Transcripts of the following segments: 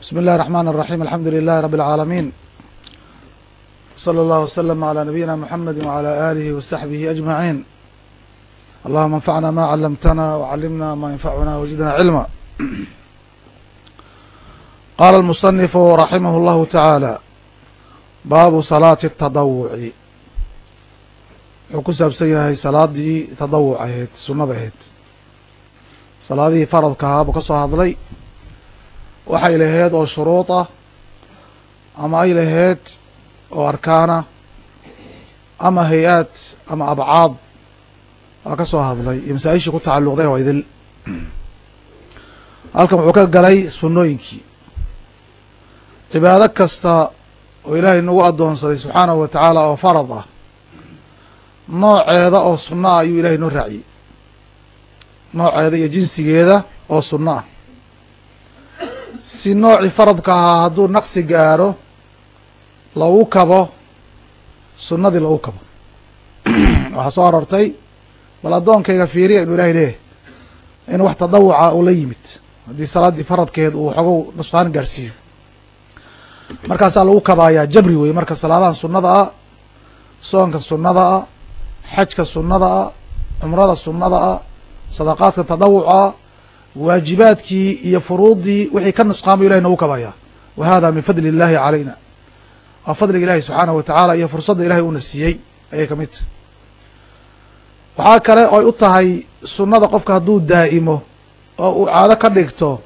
بsم الlh الرحمن الرحيم الحمdu لله رب العاalمين وصلى الله وسلم على نبيinا محمد وعلى آله وصحبه أجمعين اللهma انفعna ma علمتنا وعلمنا ma ينفعنا وزدنا علما qال المصنف رحimه الله تعالى baabu صلاaة التضوع wuxuu ku saabsan yahay salaadii تadawuc aheyd sunada aheyd salaadihii faradka ahaa buu ka soo hadlay waxay laheyd oo shuruud ah ama ay laheyd oo arkaana ama hay'aad ama abcaad waa ka soo hadlay iyo masaa-ishii ku tacalluqday oo idil. Halkan wuxuu ka galay sunnooyinkii. Cibaado kasta oo ilaahay nagu addoonsaday subxaanahu wa tacaala oo farad ah nooceeda oo sunno ah ayuu ilahay noo raaciyey. Nooceeda iyo jinsigeeda oo sunno ah si noocii faradka ahaa hadduu naqsi gaaro lagu kabo sunnadii lagu kabo. Waxaa soo arortay bal addoonkayga fiiriya inuu ilahay leeyahay in wax tadawuca uu la yimid haddii salaaddii faradkeed uu xogow nusqaan gaarhsiiyo markaasaa lagu kabaayaa jabri weye marka salaadahan sunnada ah soonka sunnada ah xajka sunnada ah cumrada sunnada ah sadaqaadka tadawuca waajibaadkii iyo furuuddii wixii ka nusqaamayo ilahay noogu kabayaa wa hada min fadli illahi calayna. Waa fadliga ilahi subxaanahu wa tacaala iyo fursadda ilahay uuna siiyey. Ayay ka mid waxaa kale oy u tahay sunnada qofka hadduu daa'imo oo uu caado ka dhigto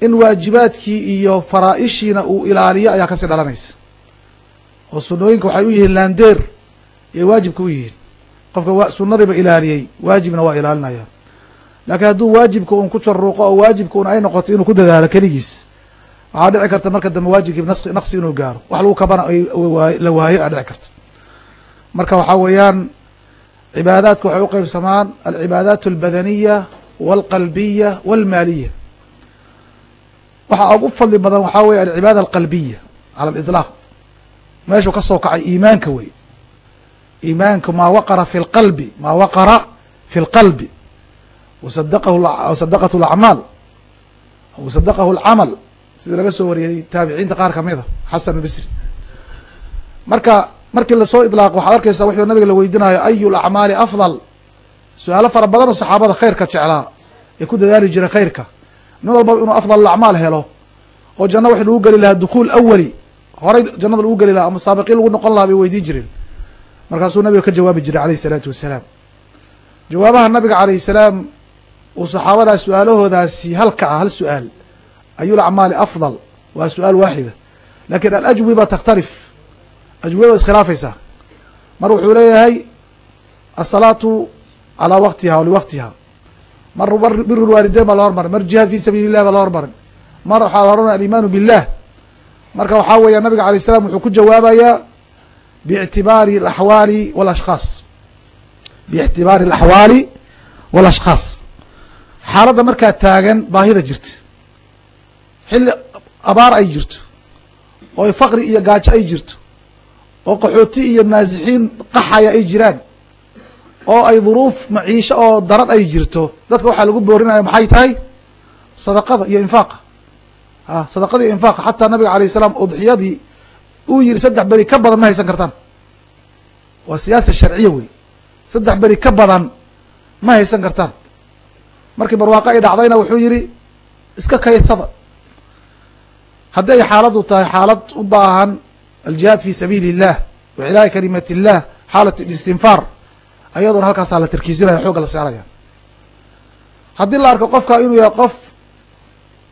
in waajibaadkii iyo faraa-ishiina uu ilaaliyo ayaa ka sii dhalanaysa. Oo sunnooyinka waxay u yihiin laandeer iyo waajibka u yihiin. Qofka sunnadiiba ilaaliyey waajibna waa ilaalinaya laakiin hadduu waajibka un ku jaruuqo oo waajibka un ay noqoto inuu ku dadaalo keligiis waxaa dhici karta marka dambe waajibkii naqsi inuu gaaro. Wax lagu kabana la waayo aa dhici karta. Marka waxaa weeyaan cibaadaadku waxay u qeybsamaan alcibaadaat albadaniya walqalbiya walmaaliya. Waxaa ugu fadli badan waxaa weye alcibaada alqalbiya cala aliطlaaq meeshuu ka soo kacay iimaanka wey iimaanka maa waqara fi lqalbi maa waqara fi lqalbi wasadaqahu lacmaal wasadaqahu alcamal sida laga soo wariyey taabiciinta qaar ka mid a xasan albisri marka markii la soo idlaaqo waxaad arkaysaa wuxuu nabiga la weydinayo ayu lacmaali afdal su'aalo fara badan oo saxaabada khayrka jeclaa ee ku dadaali jiray khayrka nin walbaba inuu afdal acmaal helo oo janno wax lagu geli lahaa dukuul awali horay jannada lagu geli lahaa ama saabiqiin lagu noqon lahaa bay weydiin jireen markaasuu nabiga ka jawaabi jiray alayh isalaatu wassalaam jawaabaha nabiga alayh salaam uu saxaabadaas su'aalahoodaasi halka ah hal su'aal ayu lacmaali afdal waa su'aal waaxida laakiin alajwiba takhtalif ajwibada iskhilaafaysaa. Mar wuxuu leeyahay asalaatu calaa waqtiha wa liwaqtiha mar biru lwaalideyn baa la hormarin mar jihaad fi sabiili llah baa la hormarin. Mar waxaa la oranaya alimaanu billah marka waxaa weeya nabiga alay slam wuxuu ku jawaabayaa biictibaari alaxwaali walashkhaas. Biictibaari alaxwaali walashkhaas xaaladda markaa taagan baahida jirta. Xilli abaar ay jirto. Oo faqri iyo gaajo ay jirto. Oo qaxooti iyo naasixiin qaxaya ay jiraan. Oo ay duruuf maciisho oo daran ay jirto. Dadka waxaa lagu boorinaya maxay tahay? Sadaqada iyo infaaqa. A sadaqada iyo infaaqa. Xataa nabiga alayh salaam udxiyadii uu yihi saddex beri ka badan ma haysan kartaan. Waa siyaasa sharciya wey. Saddex beri ka badan ma haysan kartaan markii barwaaqo ay dhacdayna wuxuu yihi iska kaydsada. Haddii ay xaaladdu tahay xaalad u baahan aljihaad fi sabiili illah wa cilaahi kalimat illah xaalat istinfaar ayadoona halkaasaa la tarkiisinaya xoogga la saaraya. Haddii la arko qofka inuu yahay qof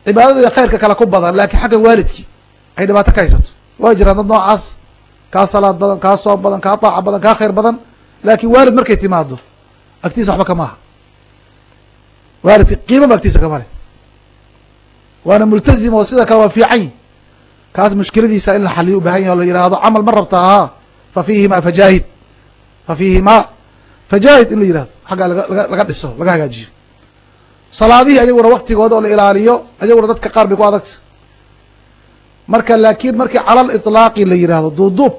cibaadada khayrka kale ku badan laakiin xagga waalidkii ay dhibaato ka haysato. Waa jiraan dad noocaas kaa salaad badan kaa soom badan kaa daaca badan kaa khayr badan laakiin waalid markay timaado agtiisa waxba kama aha waalidka qiimaba agtiisa kama leh. Waana multazim oo sida kale waa fiican kaas mushkiladiisa in la xaliyo u baahan yahy o la yihahdo camal ma rabta ahaa fa fiihima fajaahid fa fiihima fajaahid in la yihahdo xaggaa laga laga dhiso laga hagaajiyo. Salaadihii ayaguna waktigooda oo la ilaaliyo ayaguna dadka qaar bay ku adagta marka laakiin markii calal iطlaaqi la yihahdo duuduub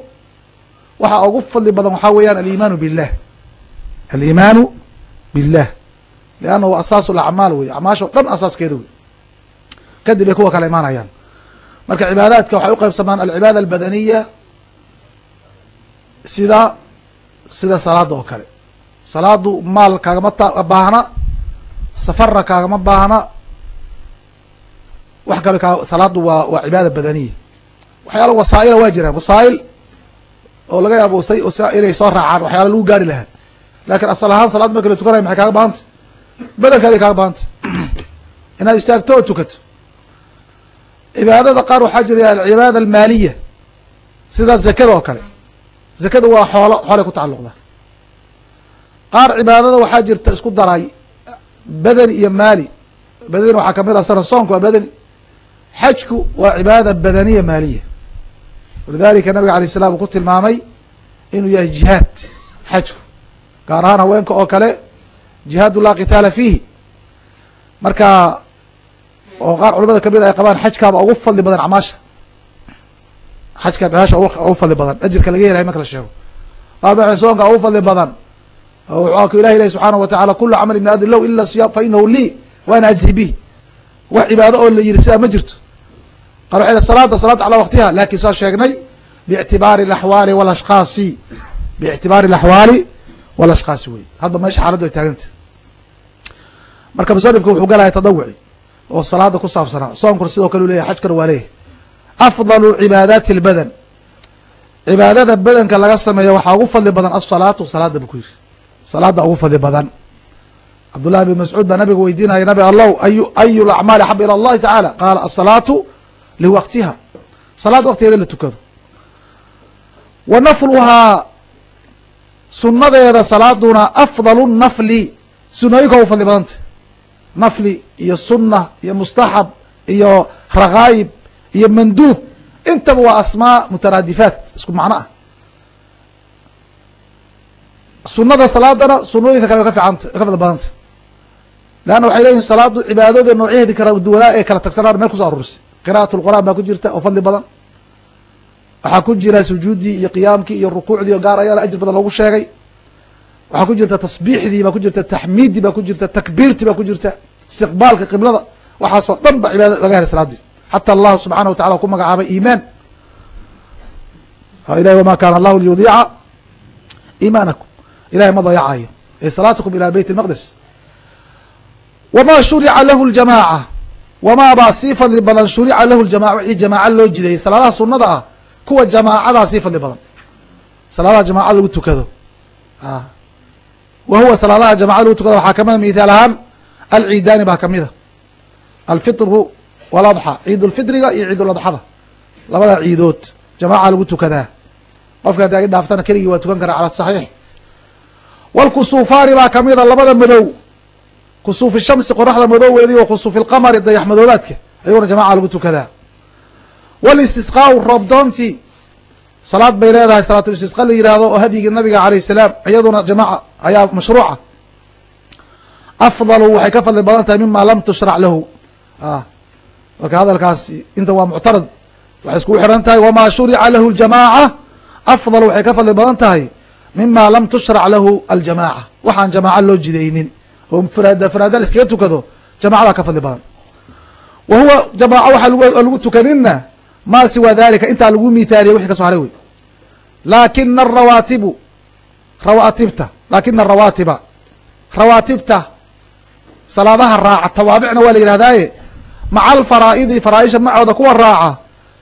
waxaa ugu fadli badan waxaa weeyaan alimaanu billah. Alimaanu billah liannahu asaasu alacmaal wey acmaasha o dhan asaaskeeda wey kadib ay kuwa kale imaanayaan marka cibaadaadka waxay uqeybsamaan alcibaada albadaniya sida sida salaada oo kale salaadu maal kaagama baahna safarna kaagama baahna wax kale ka salaadu waa waa cibaada badaniya waxyaala wasaa'ila waa jiraan wasaa'il oo laga yaabo inay soo raacaan waxyaala lagu gaari lahaa laakiin asal ahaan salaad marka la tukanaya maxay kaaga bahantay badankaadi kaaga bahantay inaad istaagto oo tukato cibaadada qaar waxaa jira alcibaada almaaliya. Sida zakada oo kale. Zakada waa xoolo xoolay ku tacalluqda. Qaar cibaadada waxaa jirta isku daray badani iyo maali. Badani waxaa ka mid ah sana soonku waa badani. Xajku waa cibaada badaniya maaliya. Walidalika nabiga alay salam uu ku tilmaamay inuu yahay jihaad xajku. Gaar ahaan haweenka oo kale jihaadu laa qitaala fiihi. Marka oo qaar culamada ka mid ay qabaan xajkaaba ugu fadli badan acmaasha. Xajka meesha ugu fadli badan. Ajirka laga helahay marka la sheego. Qaar ba soonka ugu fadli badan. Ku ilahi ilahi subxaanahu wa tacala kulu camal ibni aadam low ila siyaam fa inahu lii wa ana ajzi bih wax cibaado oo la yiri sidaa ma jirto. Qaar waxay salaada salaada calaa waqtiha. Lakin saa sheegnay biictibaari alaxwaali walashkaasi biictibaari alaxwaali walashkaasi wey hadda meesha xaaladdu ay taaganta marka musanifku wuxuu galaya tadawuci oo salaada ku saabsanaa soonkuna sidoo kale u leyahay xajkana waa leeyahay afdalu cibaadaati اlbadan cibaadada badanka laga sameeyo waxaa ugu fadli badan asalaatu salaada bu ku yiri salaada ugu fadli badan cabdullahi bin mascuud baa nabiga weydiinaya nabi allow ayu ayu lacmaali axab ilى اllahi tacaala qaala asalaatu liwaqtiha salaad waqtigeeda la tukado wa nafluhaa sunadeeda salaaduna afdalu nafli. Sunooyinka ugu fadli badanta nafli iyo sunna iyo mustaxab iyo rakaayib iyo manduub. Intaba waa asmaa mutaraadifaat isku macno ah. Sunada salaadana sunooyinka kale way ka fiicanta way ka fadli badanta leanna waxay leeyihiin salaadu cibaadada noocyaheedi kala duwanaa ee kala tagsanaan meel kuso aruurisay qira'at lqur'aan baa ku jirta oo fadli badan waxaa ku jira sujuuddii iyo qiyaamkii iyo rukuucdii oo gaar ayaala ajir badan loogu sheegay. Waxaa ku jirta tasbiixdii baa ku jirta taxmiiddii baa ku jirta takbiirtii baa ku jirta istiqbaalka qiblada. Waxaasoo dhan ba laga helay salaadii. Xata allah subxaana wa tacala ku magacaabay iimaan. Ilahi wama kaana allahu liyudiica iimaanakum. Ilahay ma dayacayo ee salaatakum ila beyt اlmaqdes wama shurica lahu ljamaaca. Wamaa sii fadli badan shurica lahu ljamaca wixii jamaaca loo jideeyey salaadaha sunada ah kuwa jamaacadaa sii fadli badan. Salaadaha jamaacada lagu tukado. Wa huwa salaadaha jamacada lagu tukado waxaa kamida mithaal ahaan alciidaani baa kamida alfitru waladxa ciid ulfitriga iyo ciid uladxada labada ciidood jamaaca lagu tukadaa. Qofka haddii agi dhaaftana keligii waa tukan karaa cala saxiix. Walkusuufaani baa kamida labada madow. Kusuufi shamsi qoraxda madooweedii wa kusuufi lqamari dayax madoobaadka. Ayaguna jamaca lagu tukadaa walistisqaau roobdoontii salaad bay leedahay salaatulistisqa la yihahdo oo hadyigii nabiga alayh salaam iyaduna jamaca ayaa mashruuca. Afdalu waxay ka fadli badan tahay mima lam tushrac lahu. Marka hadalkaasi inta waa muctarad waxay iskugu xiran tahay wamaa shurica lahu ljamaaca afdalu waxay ka fadli badan tahay mima lam tushrac lahu aljamaaca. Waxaan jamaaca loo jidaynin. Oo faraada faraada la iskaga tukado jamacada ka fadli badan. Wa huwa jamaaco waxaa lagu tukanina ma siwa dalika intaa lagu mithaaliya wixii ka so haray wey laakina arawaatibu rawaatibta laakina arawaatiba rawaatibta salaadaha raaca tawaabicna waa la yidhahdaaye maca alfaraa'idi faraaisha macooda kuwa raaca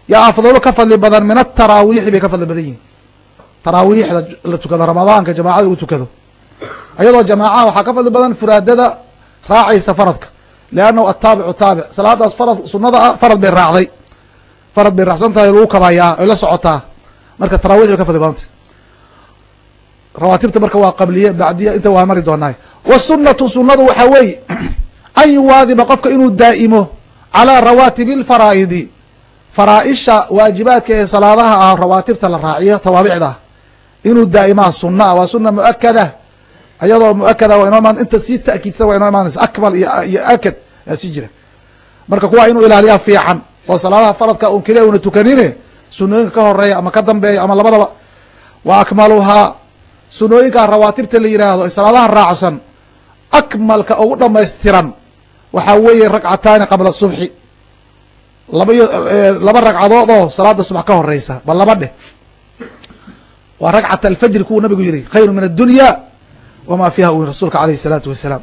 yaa afdalu ka fadli badan min ataraawiixi bay ka fadli badan yihiin taraawiixda la tukado ramadaanka jamaacada lagu tukado. Ayadoo jamaacaha waxaa ka fadli badan furaadada raacaysa faradka. Liannahu ataabicu taabic salaadaas farad sunada ah farad bay raacday farad bay raacsan tahay lagu kabayaa ay la socotaa marka tarawix bay ka fadli badantay rawaatibta marka waa qabliye bacdiya inta waa mari doonaay. Wasunatu sunadu waxaa weeye an yuwaadiba qofka inuu daa'imo calaa rawaatibi lfaraa'idi faraa-isha waajibaadka ee salaadaha ah rawaatibta la raaciyo tawaabicda. Inuu daa'imaa sunna ah waa suna muakada ayadoo muakada waa inoo imaan inta sii ta'kiidsan waa inoo imaanaysa akmal iyo akad yaa sii jira. Marka kuwaa inuu ilaaliyaa fiican oo salaadaha faradka un keliya una tukanine sunooyinka ka horreeya ama ka dambeeya ama labadaba wa akmaluhaa sunooyinka rawaatibta la yidhaahdo salaadaha raacsan akmalka ugu dhamaystiran waxaa weeye ragcataani qabla subxi laba iyo laba ragcadood oo salaada subax ka horeysa bal laba dheh. Waa ragcat alfajri kuwuu nabigu yihi khayru min addunya wamaa fiiha u rasuulka alayh الsalaatu wasalaam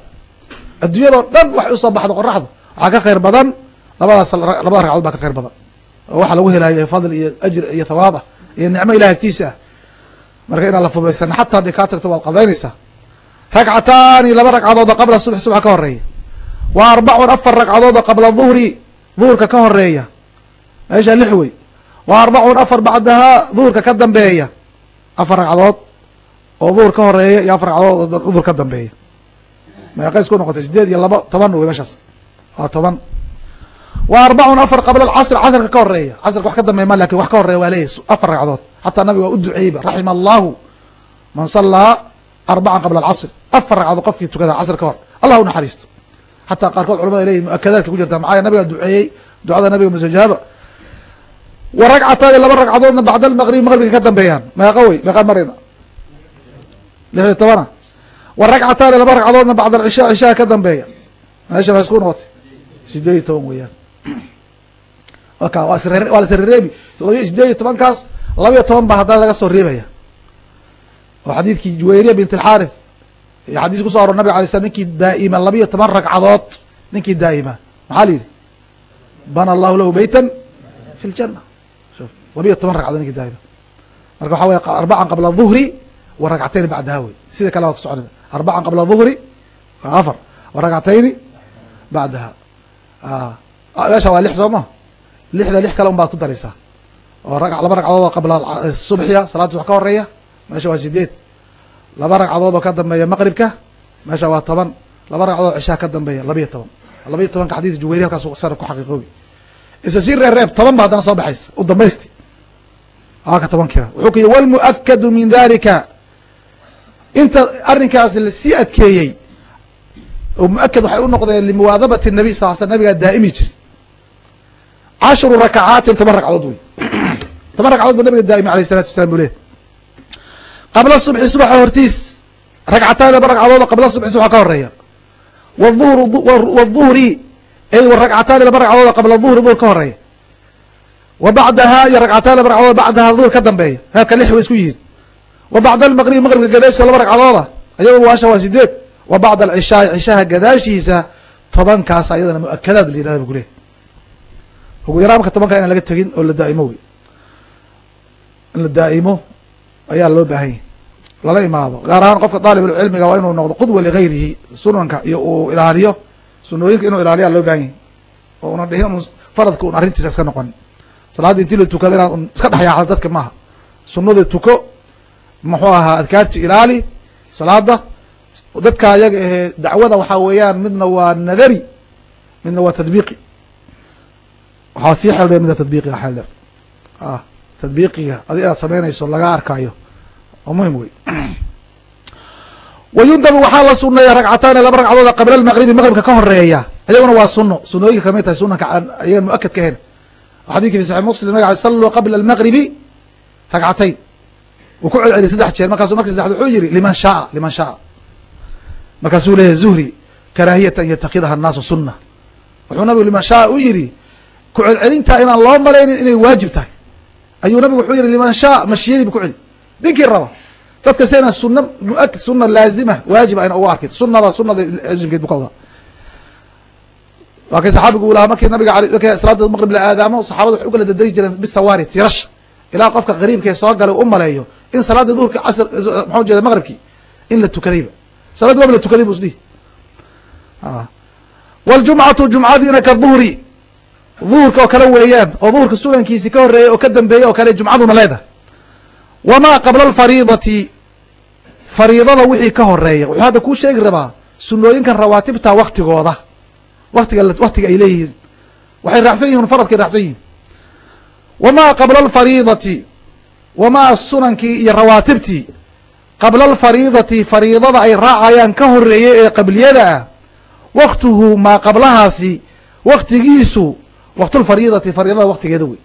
adduunyadoo dhan waxay u soo baxdo qoraxdu waxaa ka khayr badan labadaas labada ragcadood baa ka khayr badan. Oo waxa lagu helayo fadl iyo ajr iyo thawaab ah iyo nicmo ilahi agtiisa ah. Marka inaan la fududaysana xataa hadday kaa tagto waad qadaynaysaa. Ragcataani laba ragcadood oo qabla subx subax ka horreeya wa arbacun afar ragcadood oo qabla duhri duhurka ka horreeya meesha lix wey. Wa arbacun afar bacdahaa duhurka ka dambeeya. Afar ragcadood oo duhur ka horreeya iyo afar ragcadood oo duhur ka dambeeya. Meeqay isku noqotay sideed iyo laba toban wey meeshaas. Waa toban wa arbacun afar qabla alcasr casrka ka horreeya casrka wax ka dambeeya ma laakiin wax ka horreeya waa leeyahy afar ragcadood. Xataa nabiga waa u duceeyba raxima allahu man sallaa arbacan qabla alcasr. Afar ragcadood qofkii tukada casr ka hor. Allah u naxariisto. Xataa qaarkood culamada leeyihiin muakadaadka ku jirta maxaa nabiga duceeyey? Ducada nabiga mustajaaba wa ragcataani laba ragcadoodna bacda almaqrib maqribka ka dambeeyaan. Meeqa wey meeqa marina. Lix iyo tobana wa ragcataani laba ragcadoodna bacda alcishaa cishaha ka dambeeya. Meesha ma isku noqotay. Sideed iyo toban weeyaan waa waa lasreebi todobiyo sideed iyo tobankaas laba iyo toban baa haddana laga soo reebaya. Oo xadiidkii juwayriya bint alxaarith iyo xadiis kuso aror nabig alay slam ninkii daa'ima labiyo toban ragcadood ninkii daa'ima. Maxaa la yidhi? Bana allahu lahu beytan fi ljana shuf labiyo toban ragcadood ninkii daa'ima. Marka waxa weye arbacan qabla duhri wa ragcatayni bacdaha wey sida kale waa ku socona arbacan qabla duhri afar wa ragcatayni bacdaha meesha waa lix soo ma lixda lix kale un ku daraysaa. Oo laba ragcadood oo qabla subxiya salaada subax ka horreeya meesha waa sideed. Laba ragcadood oo ka dambeeya maqribka meesha waa toban. Laba ragcadood cishaha ka dambeeya labiyo toban. Labiyo tobanka xadiis juwayri halkaas sar ku xaqiiqoobi. Isa sii reer reeb toban ba haddana soo baxaysa. U dambaysti. Aka tobankiiba wuxuu ku yihi walmu'akadu min dalika inta arrinkaas la sii adkeeyey oo muakad waxay u noqdeen limuwaadabati nabiy sal sl nabigaa daa'imi jiri cashru rakacaatin toban ragcadood wey toban ragcadood bu nabiga daa'imi alayh isalatu wasalaam buu leeyahy qabla subxi subaxa hortiis ragcataan laba ragcadood qabla subxi subaxa ka horreeya wduhru wduhri ay ragcataani laba ragcadood qabla duhri duhur ka horreeya wa bacdahaa iyo ragcataan laba ragcadood bacdahaa duhur ka dambeeya heerka lix way isku yihiin wa bacda almaqrib maqribka gadaashiisa laba ragcadooda ayadoo waasha waa sideed wa bacda alcishaai cishaha gadaashiisa tobankaas ayadana muakadaad la yirahda bu ku leehay ugu yaraa marka tobankaa inaan laga tegin oo la daa'imo wey. In la daa'imo ayaa loo baahan yahy lala imaado. Gaar ahaan qofka daalibulcilmiga waa inuu noqdo qudwa ligayrihi sunanka iyo uu ilaaliyo sunooyinka inuu ilaaliyaa loo baahan yahy oo una dhihin un faradka un arrintiisa iska noqon. Salaadda intii la tukado inaad un iska dhexyaacdo dadka maaha. Sunada tuko muxuu ahaa adkaarti ilaali salaada dadka ayaga ahee dacwada waxaa weeyaan midna waa nadari midna waa tadbiiqi waxaa sii xeeldheer mida tadbiiqiga xeeldheer ah tadbiiqiga adi aad samaynayso laga arkaayo. Oo muhiim wey wa yundabu waxaa la suneeya ragcataani laba ragcadooda qabla almaqribi maqribka ka horreeya iyaguna waa suno sunooyinka ka mid tahay sunanka aan ayaga muakad ka hen xadidki fi saxix muslim nabig saluu qabla almaqribi ragcatayn wuu ku celceliyay saddex jeer markaasu marki saddexad wuxuu yihi liman shaaa liman shaaa markaasuu leeyahy zuhri karaahiyata an yatakidaha annaasu sunna wuxuu nabigu liman shaaa u yihi ku celcelintaa inaan loo malaynin inay waajib tahay. Ayuu nabigu wuxuu yihi liman shaa mashiyadiiba ku celi ninkii raba dadka inaan suna mua suna laazima waajiba ayna ugu arkin sunada sunada laazimkeed bu ka wadaa waa saxaabigu u lahaa markii nabiga salaada maqrib la aadaamo saxabada waxay u dadari jireen bisawaari tirasha ilaa qofka qariibkee soo galay u maleeyo in salaada duhurka casr maxuu jeeda maqribkii in la tukadayba. Salaaddi waaba la tukaday bu isdhihi waljumcatu jumcadiina ka duhri duhurka oo kale weeyaan oo duhurka sunankiisi ka horeeyay oo ka dambeeyey oo kale jumcaduna leedahay. Wamaa qabla alfariidati fariidada wixii ka horreeya wuxuu hadda kuu sheegi rabaa sunooyinkan rawaatibta waktigooda watiga waktiga ay leeyihiin. Waxay raacsan yihiin faradkay raacsan yihiin. Wamaa qabla alfariidati wamaa sunankii iyo rawaatibtii qabla alfariidati fariidada ay raacayaan ka horeeyay ee qabliyada ah waktuhu maa qablahaasi waktigiisu waktulfariidati fariidada waktigeeda wey.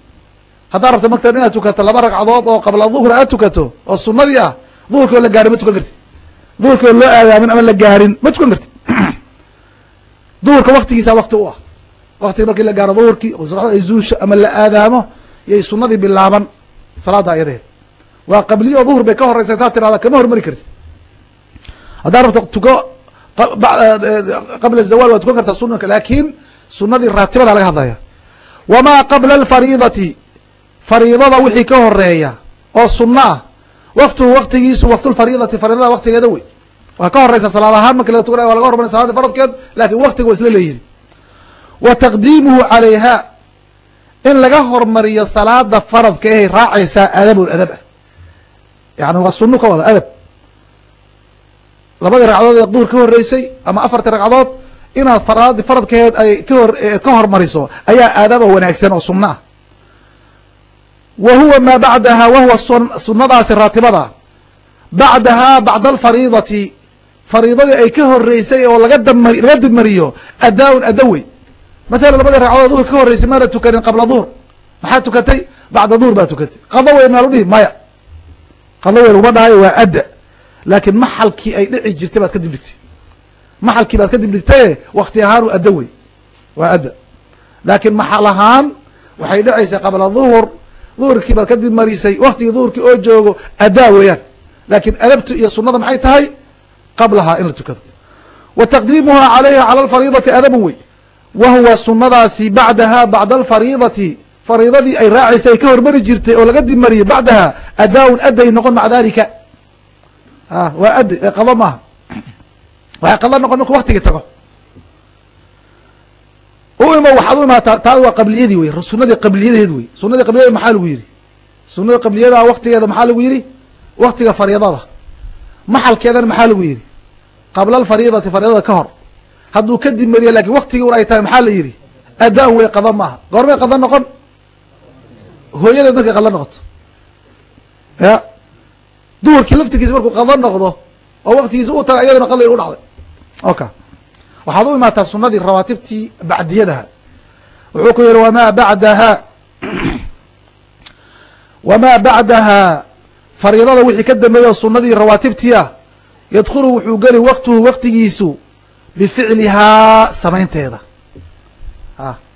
Haddaad rabto maktab inaad tukato laba ragcadood oo qabla duhur aad tukato oo sunadii ah duhurkii oo la gaarin ma tukan kartid. Duhurkii oo loo aadaamin ama la gaarin ma tukan kartid. Duhurka waktigiisa wakti u ah. Waktiga markii la gaaro duhurkii ay zuusho ama la aadaamo yay sunadii bilaaban salaada ayadeed waa qabliya oo duhur bay ka horeysa intaad tirahda kama hormari kartid. Haddaa rabto tuko qabla zawal waa tukan kartaa sunanka laakin sunadii raatibada laga hadlaya wamaa qabla alfariidati fariidada wixii ka horreeya oo sunno ah waktuhu waktigiisu waktulfariidati fariidada waktigeeda wey waa ka horeysa salaad ahaan marki laga tukanay waa laga hormaray salada faradkeed laakiin waktiga waa isla leeyihiin wa taqdiimuhu calayha in laga hormariyo salaada faradka ahay raacaysaa adabun adab ah yani waa sunno ka wada adab labadii ragcadood ee duhur ka horeysay ama afartii ragcadood inaad faraadi faradkeed ay kahor ka hormariso ayaa aadaba wanaagsan oo sunno ah wa huwa maa bacdaha wahuwa sunadaasi raatibada. Bacdahaa bacda alfariidati fariidadii ay ka horeysay oo laga dam laga dibmariyo adaa-un adawey mathalan labadii ragcadood duhur ka horeysay maana tukanin qabla duhur. Maxaa tukatay? Bacda duhur baa tukatay. Qado weyn maa lu dhihi maya. Qado weyn uma dhahayo waa adda. Laakiin maxalkii ay dhici jirtay baad ka dib dhigtay maxalkii baad ka dib dhigtaye wakti ahaan adda wey. Waa adda. Laakiin maxal ahaan waxay dhacaysaa qabla duhur. Duhurkii baad ka dib marisay waktigii duhurkii oo joogo addaa weeyaan. Laakiin adabtu iyo sunada maxay tahay? Qablahaa in la tukado. Wa taqdiimuha calayha cala alfariidati adabun wey. Wa huwa sunadaasi bacdaha bacda alfariidati fariidadii ay raacaysay ay ka hormari jirtay oo laga dib mariyay bacdaha adaa-un adday noqon maca dalika a waa addi ee qado maaha waxay qado noqon marku waktigii tago. U imo waxaad u imaataa taa waa qabliyadii wey sunadii qabliyadeed wey sunadii qabliyada maxaa lagu yidhi? Sunada qabliyada waktigeeda maxaa lagu yidhi? Waktiga fariidada. Maxalkeedana maxaa lagu yidhi? Qabla alfariidati fariidada ka hor. Hadduu ka dib mariya laakiin waktigii un ay tahay maxaa la yidhi? Adaa-un wey qado maaha. Goormay qado noqon? Hooyadeed markay qado noqoto. Ya. Duhurkii laftirkiisa markuu qado noqdo oo waktigiisa u taga iyaduna qadla u dhacday oka waxaad u imaataa sunadii rawaatibtii bacdiyadaha. Wuxuu ku yihi wamaa bacdaha wamaa bacdaha fariidada wixii ka dambeeya oo sunadii rawaatibtii ah yadkhulu wuxuu geli waktuhu waktigiisu bificlihaa samaynteeda.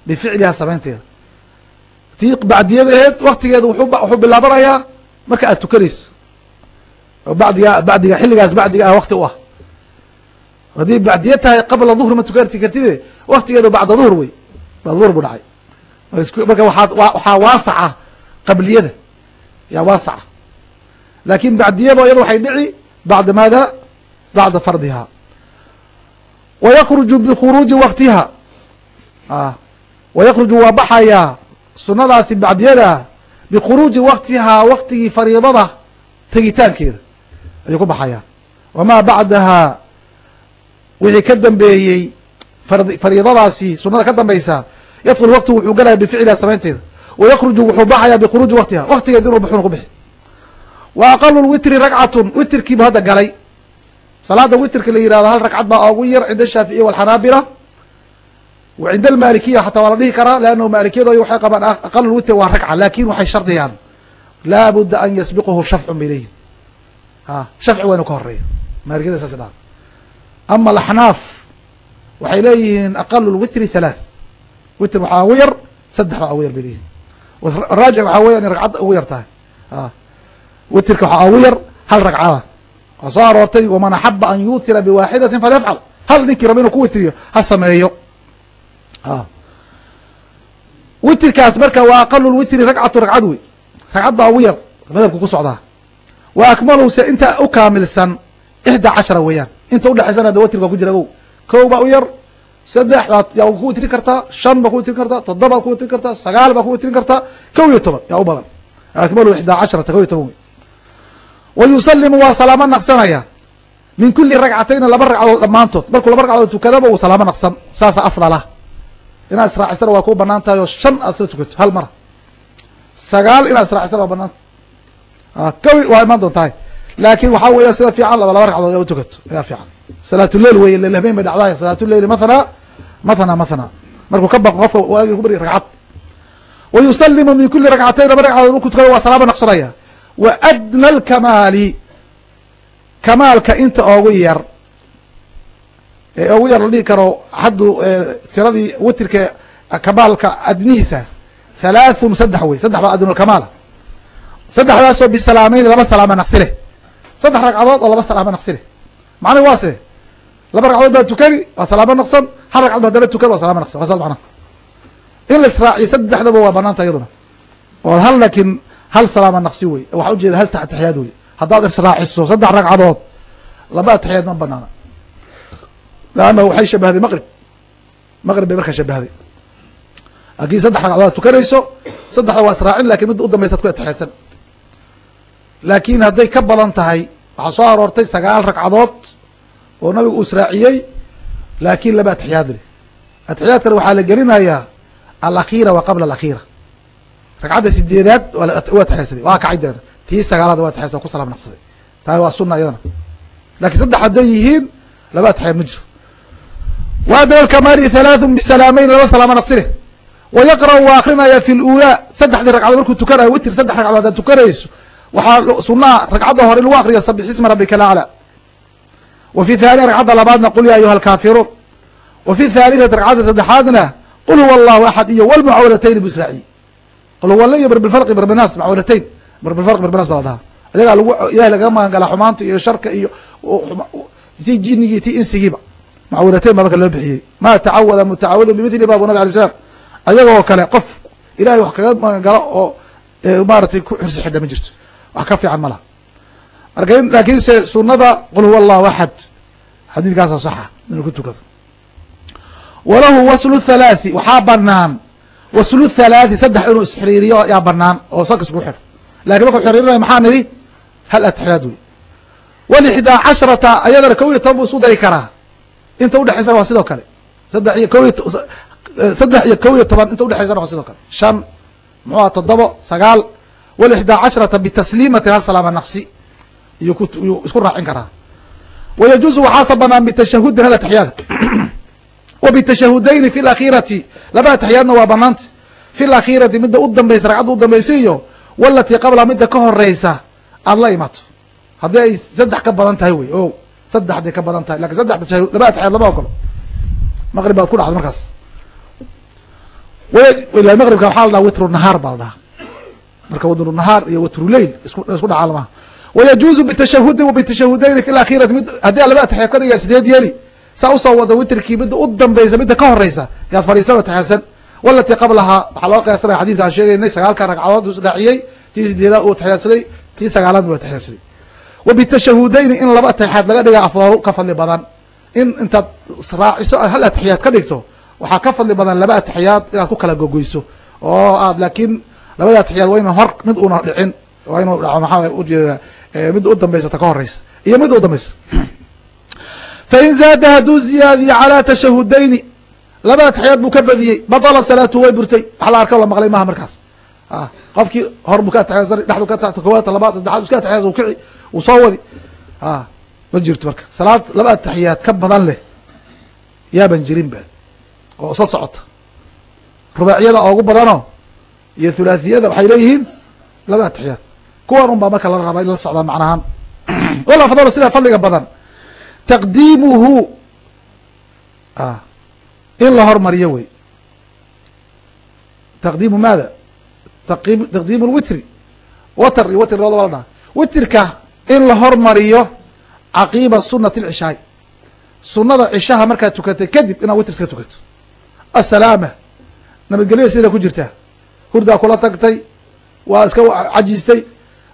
Bificlihaa samaynteeda. Tii bacdiyadaheed waktigeeda wuxuu bilaabanayaa marka aad tukanayso oo bacdiga bacdiga xilligaas bacdiga ah wakti u ah haddii bacdiye tahay qabla duhr ma tukanti kartide waktigeedu bacda duhr wey. Bacda duhr buu dhacay. Marka waxaa waasaca qabliyada. Yaa waasaca. Laakin bacdiyado iyado waxay dhici bacda maada? Bacda fardiha wa yakruju bikhuruuji waktiha a wa yakruju waa baxayaa sunadaasi bacdiyada bikhuruuji waktihaa waktigii fariidada tegitaankeeda. Ayuu ku baxayaa. Wamaa bacdaha wixii ka dambeeyey fariidadaasi sunada ka dambaysa yadkul waktigu wuxuu galaya bificliha samaynteeda wa yakruju wuxuu baxayaa bikhuruuji waktiha waktigeed inuu baxuna ku bixi. Wa aqalu lwitri ragcatun witrkiibu hadda galay. Salaada witrka la yihahdo hal ragcad baa ugu yar cinda shaaficiya walxanaabila wa cinda almalikiya xataa waa la dhihi karaa leannahu maalikiyado waxay qabaan aqalu lwitr waa ragca laakiin waxay shardiyaan. Laa budda an yasbiqhu shafcun bay leeyihiin a shafci waa ka horreeya maalikiyada saas dhaha ama alaxnaaf waxay leeyihiin aqalu lwitri halaath witr waxaa ugu yar saddex baa ugu yar bay leeyihiin raajic waxaa weya inay ragcad ugu yar tahay. A witrka waxaa ugu yar hal ragcada soo aroortay waman axaba an yuutira biwaaxidatin falyafcal. Hal ninkii raba inuu ku witriyo ha sameeyo. A witrkaas marka waa aqalu lwitri ragcatu ragcad wey. Ragcad ugu yar madhabku ku socdaa. Wa akmalu se u kaamilsan ixdaa cashara weeyaan inta udhexaysana de witrka ku jira o kow baa u yar saddex baad yaa ku witrin kartaa shan baa ku witrin kartaa toddoba baad ku witrin kartaa sagaal baa ku witrin kartaa kow iyo toban yaa u badan. Akmalu ixdaa casharata kow iyo toban. Wey wa yusalimu waa salaamo naqsanaya. Min kuli ragcatayna laba ragcadood dhammaantood. Markuu laba ragcadood tukadaba uu salaamo naqsan. Saasa afdalah inaad israacisana waa ku bannaan tahay oo shan aad sla tukato hal mara sagaal inaad israacisana waa banaanta kowi waa imaan doontahay laakin waxaa weeya sida fiican laba laba ragcadood aa utukato ayaa fiican. Salaatuleil wey habeen bay dhacdaay salaatuleili mathana mathana mathana markuu ka baqo qofka waagi ku bari ragcad. Wa yusalimu min kuli ragcatayn laba ragcadood markuu tukado waa salaamo naqsanaya wa adna alkamaali kamaalka inta oogu yar ee ugu yar la dhihi karo hadduu tiradii witrka kamaalka adnihiisa halaathun saddex wey saddex baa adnulkamaala saddexdaasoo bisalaamayni laba salaama naqsi saddex ragcadood oo laba salaamo naqsi leh. Macnihi waase laba ragcadood baa tukani waa salaamo naqsan hal ragcadood haddana tukan waa salaamo naqsan. Waa saas macnaha. In la israaciyo saddexdaba waa banaanta iyaduna. Oo hal laakiin hal salaama naqsi wey waxaa ujeeda hal taxyaad wey haddaad israaciso saddex ragcadood laba ataxiyaad ma banaana. Leanna waxay shabahday maqrib. Maqrib bay markaa shabahday. Laakiin saddex ragcadood aad tukanayso saddexda waa israacin laakiin midda u dambaysa ad ku ataxiyaadsan laakiin hadday ka badan tahay waxaa soo aroortay sagaal ragcadood oo nabigu uu israaciyey laakiin laba atixiyaad leh. Atixiyaadkana waxaa la gelinayaa alakhiira wa qabla alakhiira. Ragcadda sideedaad waa atixyaadsaday waa kacay tii sagaalaad waa atixyadsaday ku salaam naqsaday. Tahay waa sunna iyadana. Lakiin saddex hadday yihiin laba atixiyaad ma jiro. Waadna alkamaali halaathun bisalaamayn laba salaamo naqsi leh. Wa yaqra'u waa akrinaya fi luulaa saddexdii ragcadood markuu tukanayo witr saddex ragcadood haddaad tukanayso waxaa sunnaha ragcadda hore lagu akriyo sabix isma rabbika alaclى wa fi thaniya ragcadda labaadna qul ya ayuha alkaafiruun wa fi thalithati ragcadda saddexaadna qul huwa allahu axad iyo wlmucawalatayn bu israaciye qul huwa la iyo birbilfarqi birbinaas mucawalatayn birbinaas baa la dhahaa ayagaa lagu ilahay lagaga magan galaa xumaanta iyo sharka iyo ti jinigii ti insigiiba. Mucawalatayn baa marka loo bixiyey. Ma tacawada mutacawidun bimithli ba abu nabi alay slam ayagoo kale qof ilahay wax kaga magan galo oo maaratay ku xirsi xidha ma jirto wax ka fiican ma laha laakiinse sunada qul huwa allahu axad xadiidkaasa saxa inuu ku tukado. Walahu waslu thalaathi waxaa banaan waslu thalaathi saddex inuu isxiriiriyo yaa banaan oo salka isku xidho laakiin markuu xiriirinayo maxaa nidhi? Hal atixiyaad wey walixdaa casharata ayadana kow iyo toban buu isku dari karaa. Inta udhexaysana waa sidoo kale. Saddex iyo ko saddex iyo kow iyo toban inta udhexaysana waa sidoo kale. Shan muxuu aha toddobo sagaal walixdaa casharata bitasliimati hal salaama naqsi iyo kuyuu isku raacin karaa wayajuuzu waxaasa banaan bitashahudin hal atixiyaad wa bitashahudayni fi lakhirati laba atixiyaadna waa banaanta fi lakhirati midda u dambaysa ragcadda u dambaysa iyo walatii qabla midda ka horeysa aada la imato haddii ay saddex ka badan tahay wey o saddex ka badan tahay laakiin saddex tashahud laba atixiyaad lama ogolo maqrib baad ku dhacda markaas maqribka waxaa la dhaha witru nahaar baa la dhahaa marka witru nahaar iyo witru leil isku isku dhaca lamaha wayajuuzu bitashahudin wa bitashahudayni fi lakhirati mid haddii a laba atixiyaad ka dhigaa sideed yeeli saa u soo wada witrkii midda u dambaysa midda ka horeysa yaad fadhiisan atixiyaadsan walatii qablahaa waxaa loo qiyaasanaya xadidka aan sheegaynay sagaalka ragcadood u israaciyey tii sideedaad uu atixiyaadsaday tii sagaalaadna u atixiyaadsaday wa bitashahudayni in laba atixiyaad laga dhiga afdalu ka fadli badan. In intaad raaciso hal atixiyaad ka dhigto waxaa ka fadli badan laba atixiyaad inaad ku kala gogoyso. Oo aad laakiin labada atixiyaad waa ina hor mid una dhicin waa inuu dhaco maxaa ujeeda midda u dambaysata ka horeysa iyo midda u dambaysa. Fain zaada hadduu ziyaadiye calaa tashahudayni laba atixiyaad buu ka badiyey batala salaatu way burtay. Wax la arka la maqlay maha markaas. A qofkii hor buu ka atixiyaadsana dhexdu ka ta kowaata labaad saddexaad iska atixiyas u kici uu soo wadi. A ma jirto marka. Salaad laba atixiyaad ka badan leh yaaban jirin ba oo isa socota. Rubaaciyada oogu badanoo iyo thulaathiyada waxay leeyihiin laba atixiyaad kuwan un baa marka la rabaa in la socdaa macnahaan wal afdalu sida fadliga badan. Taqdiimuhu in la hormariyo wey. Taqdiimu maada? Taqdiimu lwitri watr iyo watr labadaba la dhaha witrka in la hormariyo caqiiba sunati lcishaay sunada cishaha markaad tukatay kadib inaad witr iska tukato. Assalaama nabadgelyada sida ku jirtaa hurdaa kula tagtay waa iska cajistay.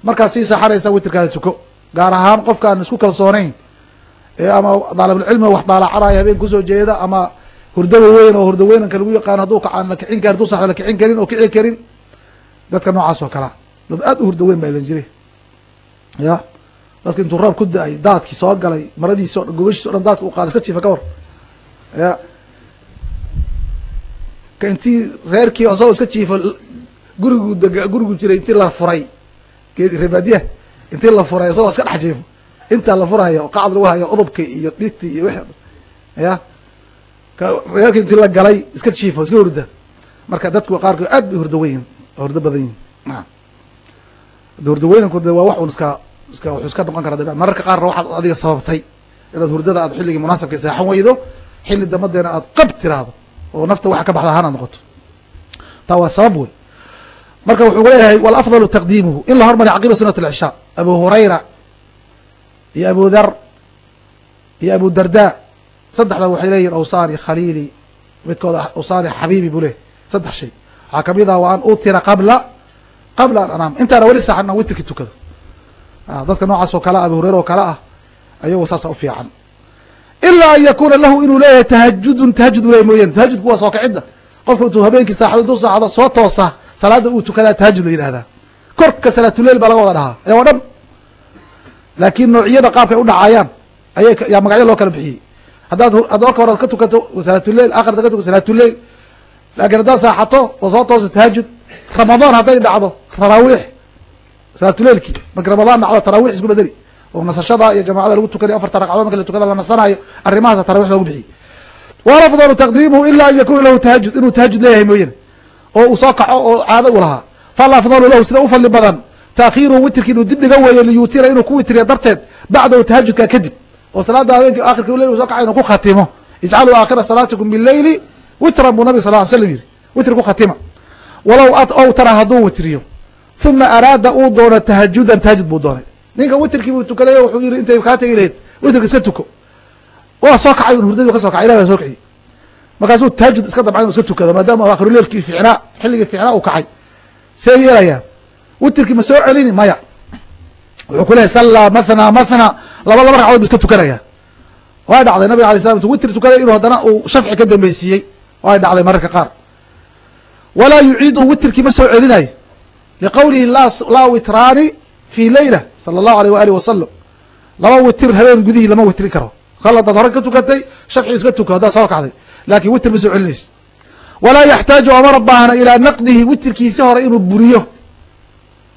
Markaad sii saxanaysaa witrkaada tuko. Gaar ahaan qofkaan isku kalsoonayn ama daalibulcilmi wax daalacanaya habeen ku soo jeeda ama hurdada weyn oo hurda weynanka lagu yaqaano hadduu kacaan la kicin karin haduu saxda la kicin karin oo kici karin dadka noocaas oo kalea dad aad u hurda weyn baa ilan jiray ya dadka intuu roob ku da'ay daadkii soo galay maradiisi o dhan gogashiis o dhan daadka u qaada iska jiifa ka war. Ya intii reerkii isagoo iska jiifo gurigu deg gurigu jiray intii la furay. Reebaadiya intii la furay isagoo iska dhex jiifo. Intaa la furayo qacd lagu hayo udubki iyo dhigti iyo wixi ya reerkii intii la galay iska jiifo iska hurda. Marka dadku qaarkood aad bay hurda weyn hurdo badan yihiin naam. Hurda weynanku waa wax un iska iska wuxuu iska noqon kara mararka qaarna waxaad adiga sababtay. Inaad hurdada aad xilligii munaasabka seexan weydo xilli damadeena aad qab tiraahdo oo nafta waxa ka baxda ahaan aad noqoto. Taa waa sabab wey marka wuxuu leeyahay walafdalu taqdiimuhu. In la hormariya caqiba sunat alcishaa abu hurayra iyo abu dhar iyo abu darda. Saddexda waxay leeyihiin awsaani khaliili. Midkooda awsaani xabiibi buu leeyahy saddex shay. Waxaa ka mid ah wa an utira qabla qabla an anaam. Intaana weli saxan aan tukado. Dadka noocaas oo kale abu hureyra oo kale ah ayago saasa u fiican ilaa an yakuna lahu inuu leeyahay tahajudun tahajud uley mooyane tahajudku waa soo kicidda qofka intuu habeenkii saaxado intuu saaxdo soo toosa salaada uu tukadaa tahajud la yidhahdaa korka salaatuleil baa laga wada dhahaa. Ee oo dhan. Laakiin noociyada qaabkay u dhacayaan ayay yaa magacyo loo kala bixiyey. Haddaad hadda marka hore ka tukato salaatuleil akhirta ka tukato salaatuleil laakiin haddaad saaxato oo soo tooso tahajud ramadaan hadday dhacdo taraawiix salaatuleilkii marki ramadaan dhacdo taraawiix isku bedeli oo nasashada iyo jamacada lagu tukanayo afarta ragcadood marka la tukada la nasanayo arrimahaas tarawix loogu bixiyey. Walafdalu taqdiimuhu ila an yakuna lahu tahajud inuu tahajud leeyahay mooyane oo uu soo kaco oo caado u lahaa. Falafdalu lahu sida u fadli badan taakhiiruhu witrki inuu dib dhiga weeye liyutira inuu ku witriya darteed bacdahu tahajudka kadib. Oo salaada habeenki akhirka leyl u soo kaca inuu ku khatimo. Ijcaluu aakhira salaatikum bileyli witran buu nabig sal l slam yihi witri ku khatima. Walow awtara hadduu witriyo. Uma araada uu doono tahajudan tahajud buu doonay ninka witrkii buu tukaday wuxuu yihi intay kaa tegi lahayd witrka iska tuko. Waa soo kacay un hurdadii ka so kacay ilah baa soo kiciyey. Markaasuu tahajud iska damcay inu iska tukado maadaama akhiruleilkii ficnaa xilligii ficnaa uu kacay. See yeelayaa witrkii ma soo celini maya. Wuxuu ku sallaa mathna mathna. Laba laba ragcadood iska tukanaya. Way dhacday nabiga alay slam intu witr tukaday inuu haddana uu shafci ka dambeysiiyey way dhacday mararka qaar. Walaa yuciidu witrkii ma soo celinayo. Liqowlihi laa witraani fi leyla sala allahu aleyh waalihi wasalam laba witir habeen gudihii lama witrin karo. Kal hadaad hore ka tukatay shafci iska tuko haddaad soo kacday. Laakin witr ma soo celinaysid walaa yaxtaaju amana baahna ilaa naqdihi witrkiisi hore inuu buriyo.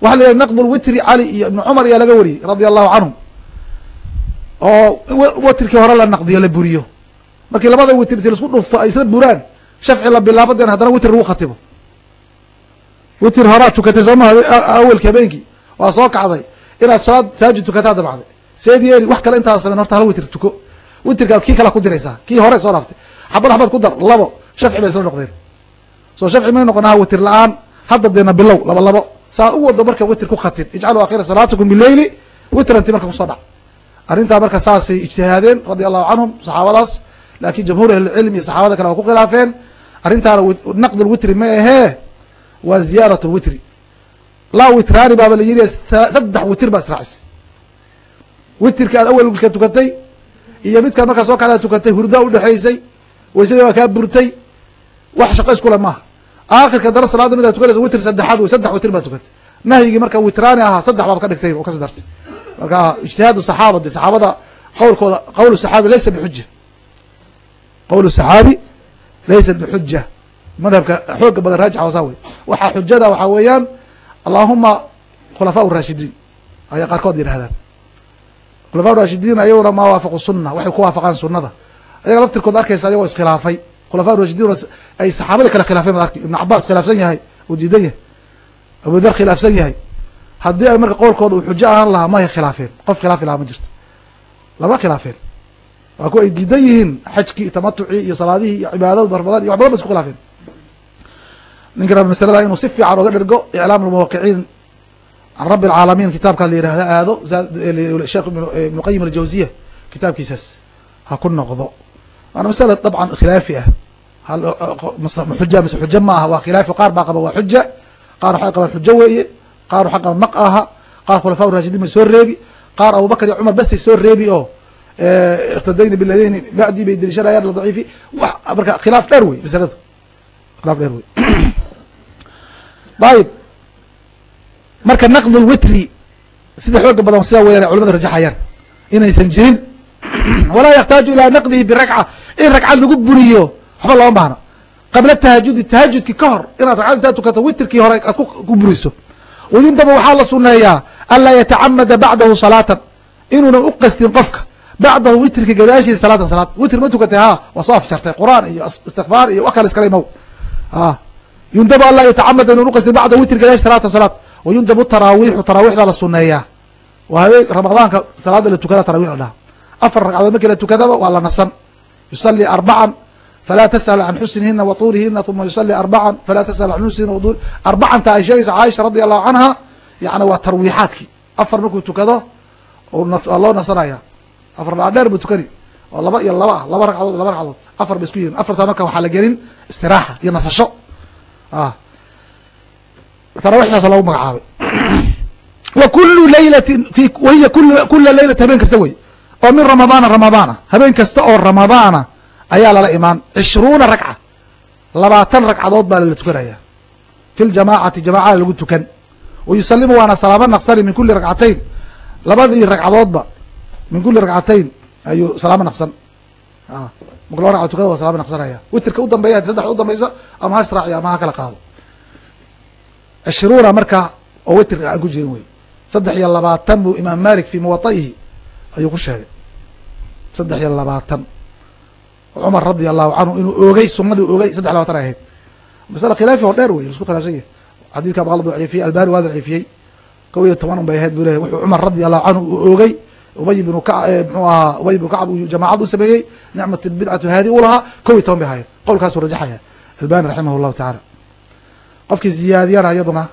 Waxa la yidhaha naqd lwitri cali iyo ibnu cumar ayaa laga wariyey radia allahu canhum oo witrkii hore la naqdiyo la buriyo. Markii labada witr inti la isku dhufto ay isla buraan shafci la bilaabo deen haddana witr lagu khatimo witr horaa tukatay sooma awelki habeenkii. Waa soo kacday inaad salaad taajud tukataa dabacday. Seed yeeli wax kale intaada sameyn horta hal witr tuko. Witrka kii kala ku diraysaa kii hore soo dhaaftay xabad xabad ku dar labo shafci bay isla noqdeen. Soo shafci may noqonaha witr la'aan hadda deena bilow laba labo. Saa u wado marka witr ku khatin ijcaluu akhira salaatikum bileyli witranti marka ku soo dhac. Arrintaa marka saasay ijtihaadeen radia allahu canhum saxaabadaas laakiin jamhuur ahlicilm iyo saxaabada kale waa ku khilaafeen. Arrintaana naqd lwitri ma ahee waa ziyaarat lwitri laa witraani baaba la yiri saddex witr baa israacisay witrka aad awelka tukatay iyo midkaad markaa soo kacdaa tukatay hurdaa udhexaysay waysadii waa kaa burtay wax shaqo iskule maaha. Aakhirka dara salaada midaad tukanaysa witr saddexaad wey saddex witr baad tukatay. Nahyigii marka witraani ahaa saddex baad ka dhigtay oo kasi dartay marka ijtihaad saxaaba de saxaabada qawlkooda qawl saxaabi laysa bixuja qawl saxaabi laysa bixuja madhabka xooga badan raajixa wasaa wey waxaa xujada waxaa weeyaan allahuma khulafaa raashidiin ayaa qaarkood yidhahdaan khulafaa raashidiin ayaguna maa waafaqu sunna waxay ku waafaqaan sunada ayaga laftirkooda arkaysa ayagoo iskhilaafay. Khulafaa rashidiin ay saxaabada kale khilaafeen ad arki ibn cabaas khilaafsan yahay uu diidan yahay. Abu dar khilaafsan yahay. Haddii ay marka qowlkooda uu xujo ahaan lahaa mahay khilaafeen. Qof khilaafi lahaa ma jirto. Lama khilaafeen. Waa kuwa ay diidan yihiin xajkii tamatucii iyo salaadihii iyo cibaadada barbadan iyo wax badan ba isku khilaafeen ninka raba masalada inuu si fiican oga dhergo iclaam almuwaqiciin can rabbi alcaalamiin kitaabkaa la yihahda aado sheekh ibnu qayim aljawziya kitaabkiisaas ha ku noqdo. Waana masala dabcan khilaafi ah. Xuja mise xujo ma aha waa khilaafi qaar baa qaba waa xuja qaar waxay qabaan xujo weeye qaar waxay qabaan maq aha qaar khulafaa raashidiin bay soo reebi qaar abubakar iyo cumar basay soo reebi oo iqtadayna biladeyni bacdii bay deliishanayaan la daciifi. Wax marka khilaaf dheer wey masalada khilaaf dheer wey ayib marka naqd lwitri sida xooga badan sidaa weyan ay culamada rajaxayaan inaysan jirin walaa yaxtaaju ilaa naqdihi birakca in ragcad lagu buriyo waxba looma baahno qabla tahajudi tahajudki ka hor inaad ragcad intaad tukato witrkii hore aad ku buriso. Wayundaba waxaa la suneeyaa anlaa yatacamada bacdahu salaatan inuunan u qastin qofka bacdahu witrka gadaashiisa salaatan salaad. Witr ma tukatay ha waa soo afjartay qur'aan iyo istikfaar iyo wax kale iskala imow yundabu anlaa yatacamada inuun uqastin bacdahu witr gadashi salaatan salaad wayundabu taraawiixu taraawiixda la suneeyaa waa habeen ramadaanka salaada la tukada tarawix la dhaha afar ragcadood markii la tukadaba waa la nasan yusalii arbacan falaa tasأl can xusnihina wa uma yusalii arbacan falaa tasأl can xusnihina wa arbacanta ay sheegaysa caaisha radi allahu canha yani waa tarwiixaadkii afar markuu tukado waa loo nasanaya afar dhaadheer buu tukani oo laba iyo laba ah laba ragcadood laba ragcadood afar ba isku yihiin afartaa marka waxaa la gelin istiraaxa iyo nasasho tarawixdaasa lagu magacaabay. Wa kulu laylatin fi wahiya kula leylati habeen kasta wey. Oo min ramadaana ramadaana. Habeen kasta oo ramadaana ayaa lala imaan. Cishruuna ragca labaatan ragcadood baa lala tukanaya. Fi ljamaacati jamaacada lagu tukan. Wa waana salaamo naqsani min kuli ragcatayn labadii ragcadoodba min kuli ragcatayn ayuu salaamo naqsan marka laba ragcad tukada waa udambaysa ama ha israaciyo kala qaado. Cishruuna marka oo witrka aan ku saddex iyo labaatan buu imaam malik fi muwaطa'ihi ayuu ku sheegay. Saddex iyo labaatan. Cumar radia allahu canhu inuu ay ahayd. Masale khilaafi oo dheer wey la isku khilaafsan yahay xadiidka iyo toban ahayd buu leyahy wuxuu cumar radi allahu canhu uu oogay ubay bnu ka mxuu ahaa ubay bnu kacab uu jamaacad u sameeyey nicmat bidcatu haadi u lahaa kow iyo toban bay ahayd qowlkaasuu rajaxaya albani raximah llahu tacaala. Qofkii ziyaadiyana iyaduna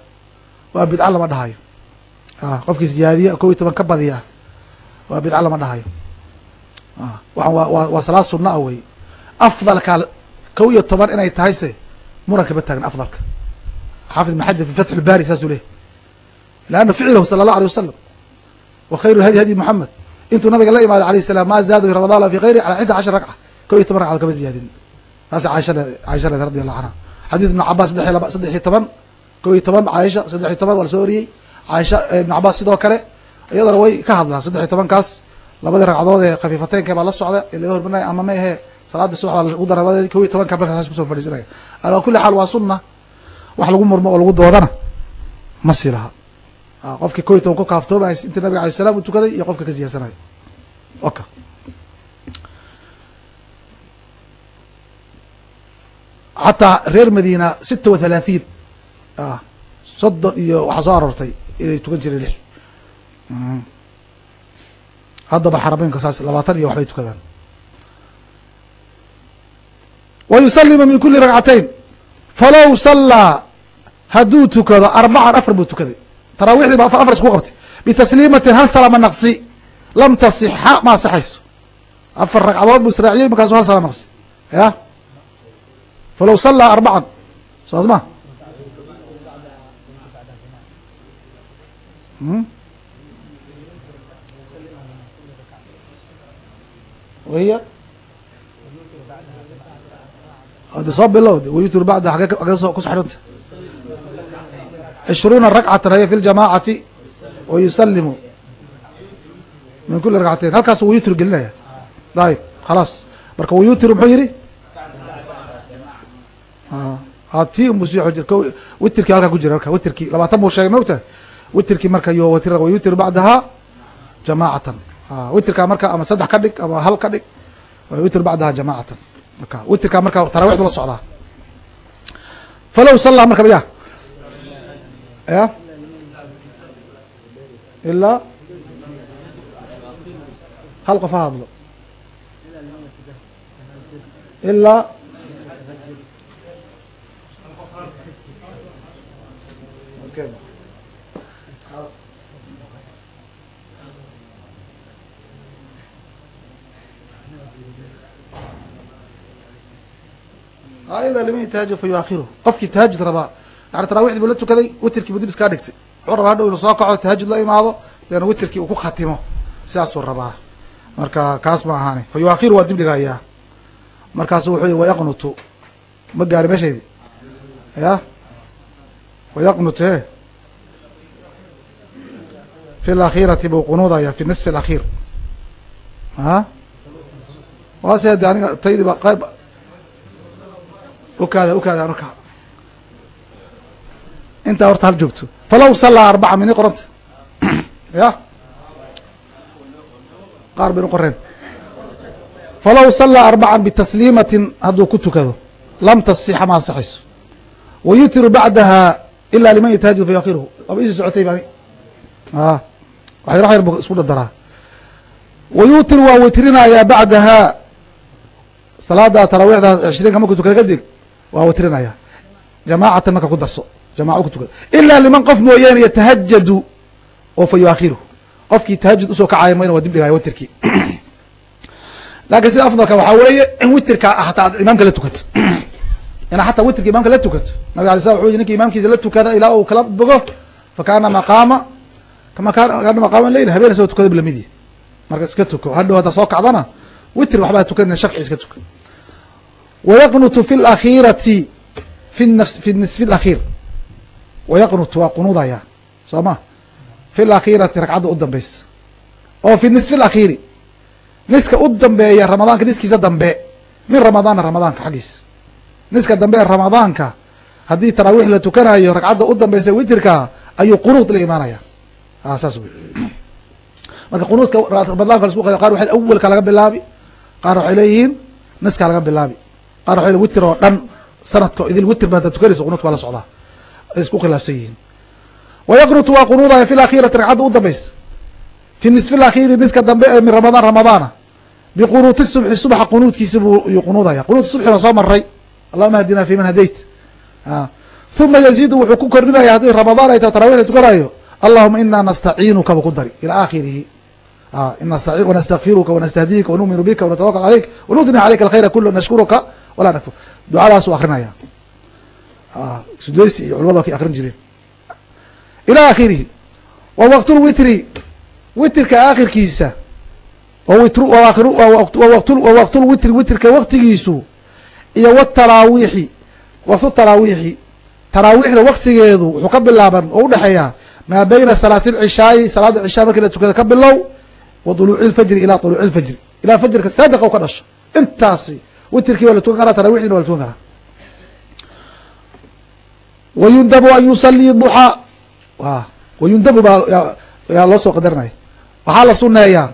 waa bidca lama dhahayo. Qofkii ziyaadiya kow iyo toban ka badiya waa bidca lama dhahayo. Waa salaad sunna a wey afdalka kow iyo toban inay tahay se muran kama taagna afdalka. Xaafid ibn fi fatx lbari saasuu lehy lanna ficlahu sala allah alيه wasalam wa khayru hadi hadi moxamed intuu nabiga la imaaday alayh salam ma zaada fi ramadan fi gayri ala xita cashar ragca kow iyo toban ragcadood kama ziyaadin. Taas caisha leed radi allahu canha xadiid ibn cabaas saddex iyo toban kow iyo toban caaisha saddex iyo toban waa la soo oriyey caaisha ibn cabaas sidoo kale iyadana way ka hadlaan saddex iyo tobankaas labadii ragcadood ee khafiifateynka baa la socda ee laga hormarinaya ama ma ahe salaadii subax baa lagu dara labadeed kow iyo tobanka markaas ku soo fadhiisanaya. Alaa kuli xaal waa sunna wax lagu murmo oo lagu doodana ma qofkii kow iyo toban ku kaaftoomahay intii nabiga alay salam uu tukaday iyo qofka ka siyaasanayo oka xataa reer madiina sita wa thalaathiin. Soddon iyo waxaa soo aroortay inay tukan jireen lix. Haddaba xarameynka saas labaatan iyo waxbay tukadaan. Wa yusalimu min kuli ragcatayn falow sallaa hadduu tukado arbacan afar buu tukaday taraawiixdii ba afar isku qabtay. Bitasliimatin hal salama naqsi. Lam tasixa ma asaxayso afar ragcadood buu israaciyey markaasu hal salama naqsi. Ya? Falow sallaa arbacan soas ma? Wahiya? De soo bilowd wayutir bacda agee so kuso xiranta cishruuna ragcatan haya fi ljamaacati wa yusalimu min kuli ragcatayn halkaas wayutir gelinaya ayib khalaas marka wayutiru muxuu yihi ti witirkii halkaa ku jira marka witirkii labaatan buu sheegay maogtahay witirkii marka wayutir bacdaha jamaacatan witirkaa marka ama saddex ka dhig ama hal ka dhig wayutir bacdaha jamaacatan marka witirkaa marka tarawixdu la socdaa falow sallaa marka ya ya ilaa hal qof ha hadlo. Ilaa ilaa liman yatahaajad fa qofkii tahajud rabaa yani tarawixdii buu la tukaday witirkii buu dib iskaa dhigtay. Wuxuu rabaa hadhow inuu soo kaco tahajud la imaado deena witirkii uu ku khatimo. Sidaasuu rabaa. Marka kaas ma ahaani. Fa waa dib dhigayaa markaasu wuxuu yihi wayaqnutu. Ma gaari meeshaydi ya? Wayaqnut e fi alakhirati buu qunuudaya fi nisfi alakhiir a waase de aniga taydi ba qayb ukaada ukaada marka intaa horta hal joogto. Falow sallaa arbaca mini qoranta ya? Qaar baynu qoreen. Falow sallaa arbacan bitasliimatin hadduu ku tukado lam tasixa ma ansaxayso wa yutiru bacdaha ila liman yatahaajad fa yuakhiruhu. Waaba isii socotay bani. A wax yar wax yar bu isku dhadaraa wa yuutiru waa witrinayaa bacdaha salaada taraawiixda cishriinka markuu tukada kadib waa witrinaya. Jamaacatan marka ku darso jamaco ku tukada ilaa liman qof mooyaane yatahajadu oo fa yuakhiru. Qofkii tahajud u soo kacaya mayna waa dib dhigaya witrkii laakiin sida afdalka waxaa weeye in witrka hataa imaamka la tukato. Inaa xataa witrka imaamka la tukato. Nabig alay slam wuxuu yii ninka imaamkiisa la tukada ilaa uu kala bogo fa kaana maqaama kaana maqaama leyl habeen isagoo tukada lamidii marka iska tuko hadhow hadda soo kacdana witr waxbaa tukanina shafci iska tuka. Wayaqnutu fi lakhirati fi nafs fi nisfi lakhiir wayaqnutu waa qunuudaya soo ma fi lakhirati ragcadda u dambeysa oo fi nisfi lakhiiri niska u dambeeya ramadaanka niskiisa dambe min ramadaana ramadaanka xaggiisa niska dambe ee ramadaanka haddii taraawiix la tukanayo ragcadda u dambeysa witrka ayuu qunuud la imaanaya saas wey marka qunuudka ramadaanka lasku qay qaar waxay awalka laga bilaabi qaar waxay leeyihiin niska laga bilaabi qaar waxay witr oo dhan sanadka idil witr ba hadaad tukanayso qunuudka waa la socdaa ay isku khilaafsan yihiin. wayaqnutu waa qunuudaya fi lakhirati ragcadda u dambeysa fi nisfi lakhiri niska dambe ee min ramadaan ramadaana biqunuuti subxi subxa qunuudkiisa buu yuu qunuudaya qunuut subxi waa soo maray allahuma hadina fi man hadayt uma yaziidu wuxuu ku kordhinaya haddii ramadaan ay tahay tarawixda tukanayo allahuma ina nastaciinuka buu ku dari ila aakhirihi wanastakfiruka wanastahdiika wanuminu bika wanatawakal aleyk wanudni aleyka alkhayra kula nashkuruka walaa nakfur ducadaasuu akrinaya sudeysi iyo culamada kay akrin jireen. Ila aakhirihi. Wa waqtulwitri witrka aakhirkiisa. Wa waqtulwitri witrka waqtigiisu. Iyo wtalaawiixi waqtu talaawiixi taraawiixda waktigeedu wuxuu ka bilaaban oo udhexeeya maa bayna salaati lcishaai salaada cishaa markii la tukada ka bilow wa duluuci lfajri ilaa duluuci lfajri ilaa fajrka saadiqa u ka dhasho. Intaasi witrkii waa la tukan karaa tarawixdiina waa la tukan karaa wayundabu an yusalii duxaa wayundabu baa yaa loo soo qadarinaya waxaa la suneeyaa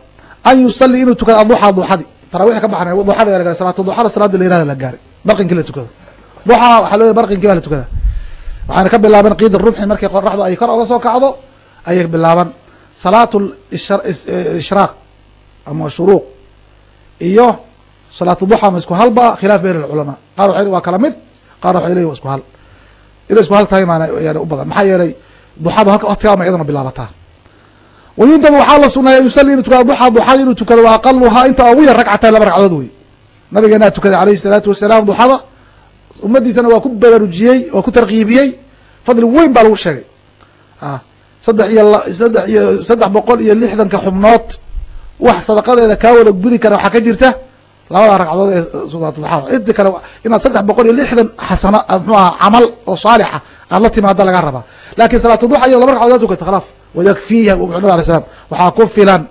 an yusalii inuu tukado aduxaa duxadi tarawix ka baxnay duxada la salaatu duxada salaada la yirahda la gaaray barqinkii la tukado duxaa waxaa loo barqinkii baa la tukada waxaana ka bilaaban qiid rumxi markii qoraxdu ay kor oga soo kacdo ayay bilaaban salaatu ishraaq ama shuruuq iyo salaatu duxa ma isku halba khilaaf beyn alculamaa qaar waxay waa kala mid qaar waxay leeyihiin wa isku hal inay isku hal tahay maana yani u badan. Maxaa yeelay duxadu waqtigaama iyadana bilaabataa wayundabu waxaa la suneeya yusali inuu tukado duxa duxada inuu tukado wa aqaluhaa inta ugu yar ragcatayn laba ragcadood wey nabigeenaa tukaday alayhi salaatu wasalaam duxada. Ummadiisana waa ku baraarujiyey oo ku tarkiibiyey fadli weyn baa lagu sheegay. Saddex iyo saddex iyo saddex boqol iyo lixdanka xubnood. Wax sadaqadeeda kaa wada gudi kara waxaa ka jirta labada ragcadood ee salaatuduxada inta kale inaad saddex boqol iyo lixdan xasano mxuu aha camal oo saalixa aad la timaada laga rabaa. Laakiin salaatuduxa iyo laba ragcadood tukata khalaaf. Wayakfiiha wuxuu nabi alay slam waxaa ku filan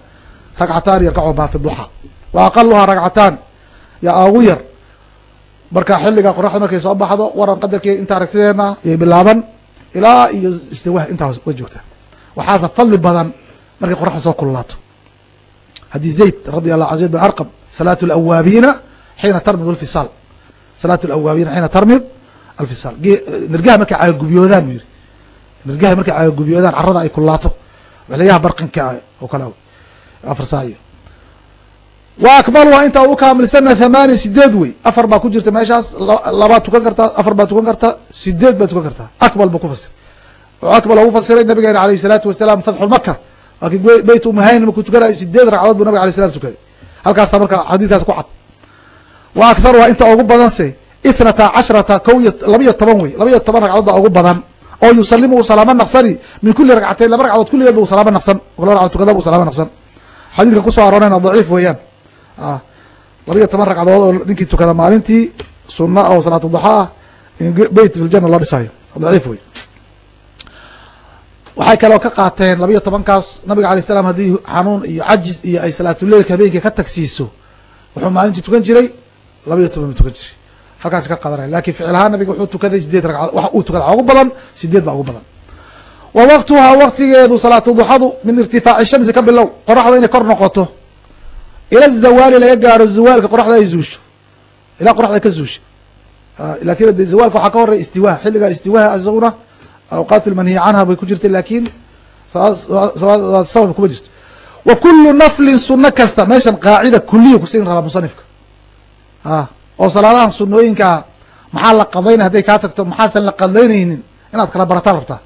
ragcataan yarkaco baa fi duxa. Wa aqaluhaa ragcataan. Yaa ugu yar. Marka xilliga qoraxda markay soo baxdo waran qadarkii inta aragtideena yay bilaaban ilaa iyo istiwah intaas way joogtaa. Waxaase fadli badan markay qoraxda soo kululaato. Haddii zayd radi allahu an zayd bin arqam salaatu alawaabiina xiina tarmid alfisaal salaatu alawaabiina xiina tarmid alfisaal. Nirgaha markay caagagubiyoodaan buu yihi nirgaha markay caagagubiyoodaan carada ay kululaato waxlayaha barqinka oo kale afar saayo wa akmaluhaa intaa u kaamilsana thamaani sideed wey. Afar baa ku jirta meeshaas labaad tukan kartaa afar baad tukan kartaa sideed baad tukan kartaa akmal buu ku fasir oo akmal ugu fasiray nabigeena alayh salaatu wasalaam fatxulmaka waa kii beyt umahayn markuu tukanayo sideed ragcadood halkaasa marka xadiidkaas ku cad. Wa akharuhaa inta ugu badanse ithnata cashrata ko iyo labaiyo toban wey laba iyo toban ragcadood ugu badan oo yusalimu uu salaamo naqsani min kuli ragcatayn laba ragcadood kulligeed bu salaamo naqsan laba ragcadood tukada bu salaamo naqsan. Xadiidka ku soo aroorayna daciif weeyaan. Laba iyo toban ragcadood oo ninkii tukada maalintii sunna oo salaatu duxa ah in beyt filjana loo dhisayo. Daciif wey waxay kaloo ka qaateen laba iyo tobankaas nabiga alay slam haddii xanuun iyo cajis iyo ay salaatuleilka habeenkii ka tagsiiso wuxuu maalintii tukan jiray laba iyo toban buu tukan jiray. Halkaas ka qaadanaya laakiin ficil ahaan nabiga wuxuu tukaday sideed ragcadood wax uu tukada ugu badan sideed baa ugu badan. Wa waqtuhaa waqtigeedu salaatu duxadu min irtifaaci shamsi ka bilow qoraxda inay kor noqoto. Ila zawaali laga gaaro zawaalka qoraxda ay zuusho. Ilaa qoraxda ka zuusho. Lakin de zawaalka waxaa ka horey istiwaha xilligaa istiwaha isaguna awqaat lmanhiya canha bay ku jirtay laakiin sabab kuma jirto wa kulu naflin suno kasta meeshan qaacida kuliya kusin rabaa musanifka oo salaadahan sunooyinkaa maxaa la qadaynay hadday kaa tagto maxaasan la qadaynaynin inaad kala barataan rabtaa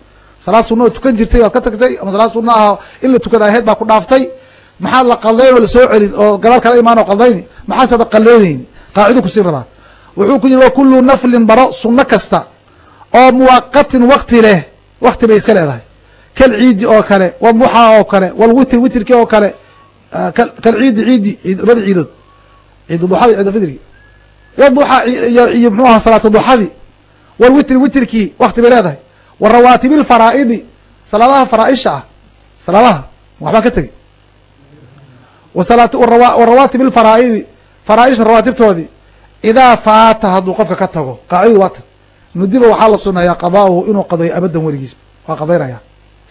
salaad sunna oo tukan jirtay baad ka tagtay ama salaad sunna ah in la tukada ahayd baa ku dhaaftay maxaad la qaldayn oo la soo celin oo gadaal kala imaan oo qaldayni maxaasada qaldaynayni qaacido ku sii rabaa kasta oo muwaqatin wakti leh wakti bay iska leedahay. Kal ciidi oo kale wduxaa oo kale walwitr witrki oo kale kalciidi ciidi labada ciidood. Ciid duxadi ciid fidrigi wduxaa iyo mxuu aha salaatu duxadi walwitri witrkii wakti bay leedahay. Wa rawaatibi lfaraa'idi salaadaha faraaisha ah salaadaha waxbaa ka tegey wa rawaatibi lfaraa'idi faraaisha rawaatibtoodii idaa faata hadduu qofka ka tago qaacidadu waa tan nudiba waxaa la sunayaa qadaa'uhu inuu qadayo abadan weligiis. Waa qadaynaya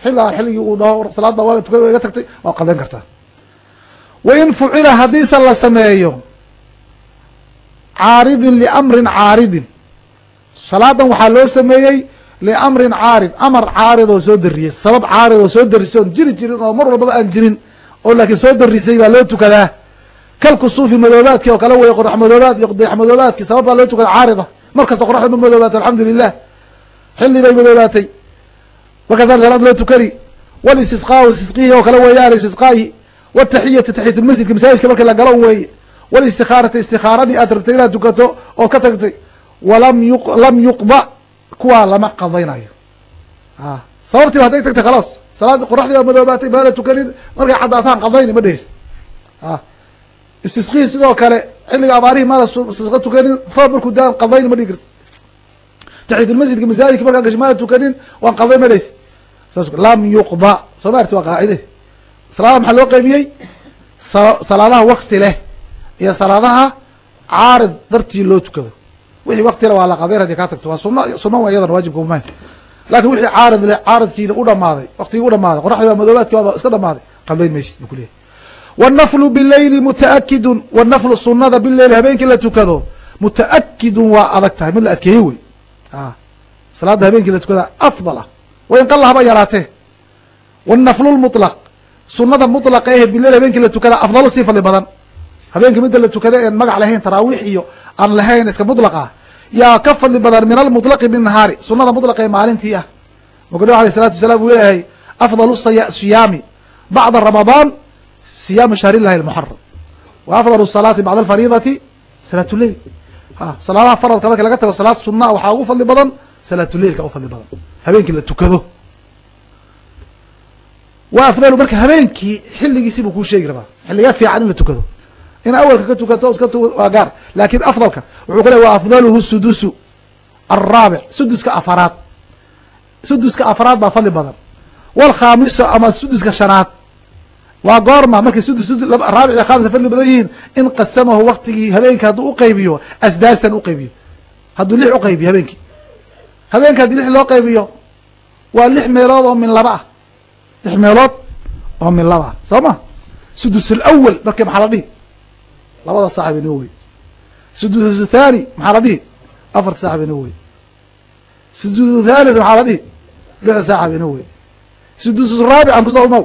xilligaan xilligii uu dhaho salaad baa waa tuka iga tagtay waad qadayn kartaa wa in fucila haddiise la sameeyo caaridin liamrin caaridin. Salaadan waxaa loo sameeyey liamrin caarid. Amar caarid oo soo dariyey sabab caarid oo soo darisay oon jiri jirin oo mar walbaba aan jirin oo laakiin soo darisay baa loo tukadaa. Kalkusuufi madoobaadki oo kale wey qorax madoobaad iyo dayax madoobaadki sabab baa loo tukada caarida mar kasta qoraxda ma madoobaatay alxamdu lilah xilli bay madoobaatay. Markaasaa salaad loo tukani walistisqaau istisqihi oo kale weeyaan istisqaahi wataxiyati taxiyatulmasjidka masaajidka marki la galo weeye walistikhaarati istikaaradii aad rabtay inaad tukato ood ka tagtay walam yu lam yuqda kuwaa lama qadaynayo. A sababtiiba hadday tagtay khalaas salaadii qoraxdii baa madoobaatay maala tukanin markay caddaataan qadayni ma dheheyst. A istisqihii sidoo kale xilliga abaarihii maala istisqa tukanin roob markuu daan qadayni ma dhigi karti taxiyatulmasjidka masaajidka markaa gash maala tukanin waan qaday ma dheheyst saas lam yuqda. Soo ma waa qaacide salaadaha maxaa loo qaybiyey? Salaadaha wakti leh iyo salaadaha caarid dartii loo tukado. Wixii waktile waa la qadayn haddii kaa tagto. Waa sun sunna wa iyadana waajibka uma laakiin wixii caarid leh caaridkiina u dhamaaday waktigii u dhamaaday qoraxdii baa madoobaadki baaba iska dhamaaday qadayn maysid bu kuleyahy wالnaflu bileyli mutaakidun wالnaflu sunada bileyli habeenkii la tukado mutaakidun waa adag tahay mid la adkeeyey wey a salaada habeenkii la tukada afdal ah wain qala haba yaraatee wالnaflu lmuطlaq sunada mطlaqa ehe bileyl habeenkii la tukada afdalo sii fadli badan habeenkii midda la tukada een magac lahayn taraawiix iyo aan lahayn iska muطlaq ah yaa ka fadli badan min almuطlaqi binahaari sunada muطlaqa ee maalintii ah marku nabig alيه الsalatu wasalaam uu leeyahay afdal siyaami bacda ramadaan siyaamu shahr illahi almuxaram wa afdalu salaati bacda alfariidati salaat lleil salaadaha faradka marka laga tago salaad sunaa waxaa ugu fadli badan salaatuleilka ugu fadli badan. Habeenkii la tukado. Wa afdalu marka habeenkii xilligiisi buu kuu sheegi rabaa. Xilligaa fiican in la tukado. In awalka ka tukato iska tu waa gaar. Laakiin afdalka wuxuu ku le wa afdaluhu sudusu alraabic suduska afaraad. Suduska afaraad baa fadli badan. Walkhaamisu ama suduska shanaad waa goorma markay sudus raabic iyo khamisa fadli badan yihiin in qasamahu waktigii habeenkii hadduu uqaybiyo asdaasan uqaybiyo hadduu lix uqaybiyo habeenkii. Habeenka haddii lix loo qaybiyo waa lix meelood oo min laba ah. Lix meelood oo min laba ah. Soo ma? Sudus alawal marka maxaa la dhihi? Labada saaxib inoo wey sudus thani maxaa la dhihi? Afarta saaxib inoo wey sudus thalith maxaa la dhihi? Lixda saaxib inoo wey sudus raabic aan ku soo umow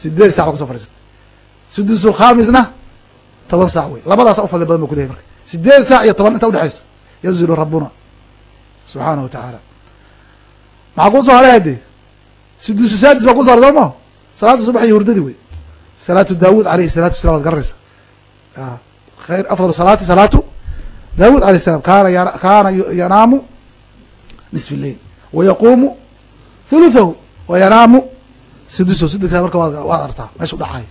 sideed sac baa kuso fadhiisata sudus khamisna toban saac wey labadaasa ufadli badan ba kuleyahy marka. Sideed saac iyo toban inta udhexaysa yanzilu rabuna subxaanahu wa tacaala maxaa ku soo haray hade sudusu sadis baa kuso haray soo salaada subax iyo hurdadi wey salaatu daawud alayhi salatu wasalam waad garanaysa khayr afdal salaati salaatu daawud alayh salam kaana kaana yanaamu nisf lleil wa yaquumu thuluthahu suduso suduska marka waad artaa meesha udhacay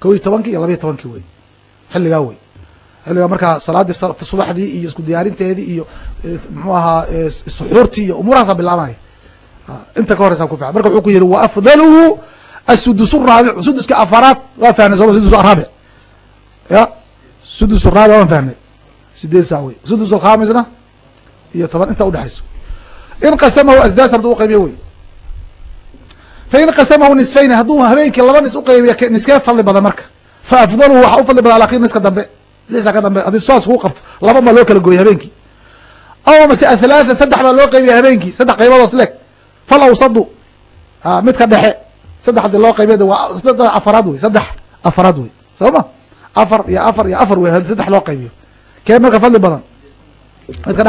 kow iyo tobankii iyo labayo tobankii wey xilligaa wey xilligaa markaa salaadii subaxdii iyo isku diyaarinteedii iyo muxuu ahaa suxuurtii iyo umuurahaasaa bilaabanaya inta ka horeysa ku fiican marka wuxuu ku yihi wa afdaluhu asudus raabicu. Suduska afaraad waa fahnay soma sudus araabic ya sudus raabic waan fahnay sideed saac wey sudus alkhamisna iyo toban inta udhexayso in qasamahu asdaas hadduu uqaybiyo wey fain qasamahu nisfayn hadduu habeenkii laba nis uqaybiyo niskee fadli badan marka fa afdaluhu waxaa u fadli badan alakhir niska dambe lisa ka dambe haddii soas kuu qabto laba baa loo kala gooyay habeenkii aw mase athalaatha saddex baa loo qaybiya habeenkii saddex qaybadoos leeg fal awsadu a midka dhexe saddex haddii loo qaybiya waa afaraad wey saddex afaraad wey soo ma afar iyo afar iyo afar wey saddex loo qaybiyo kee marka fadli badan midka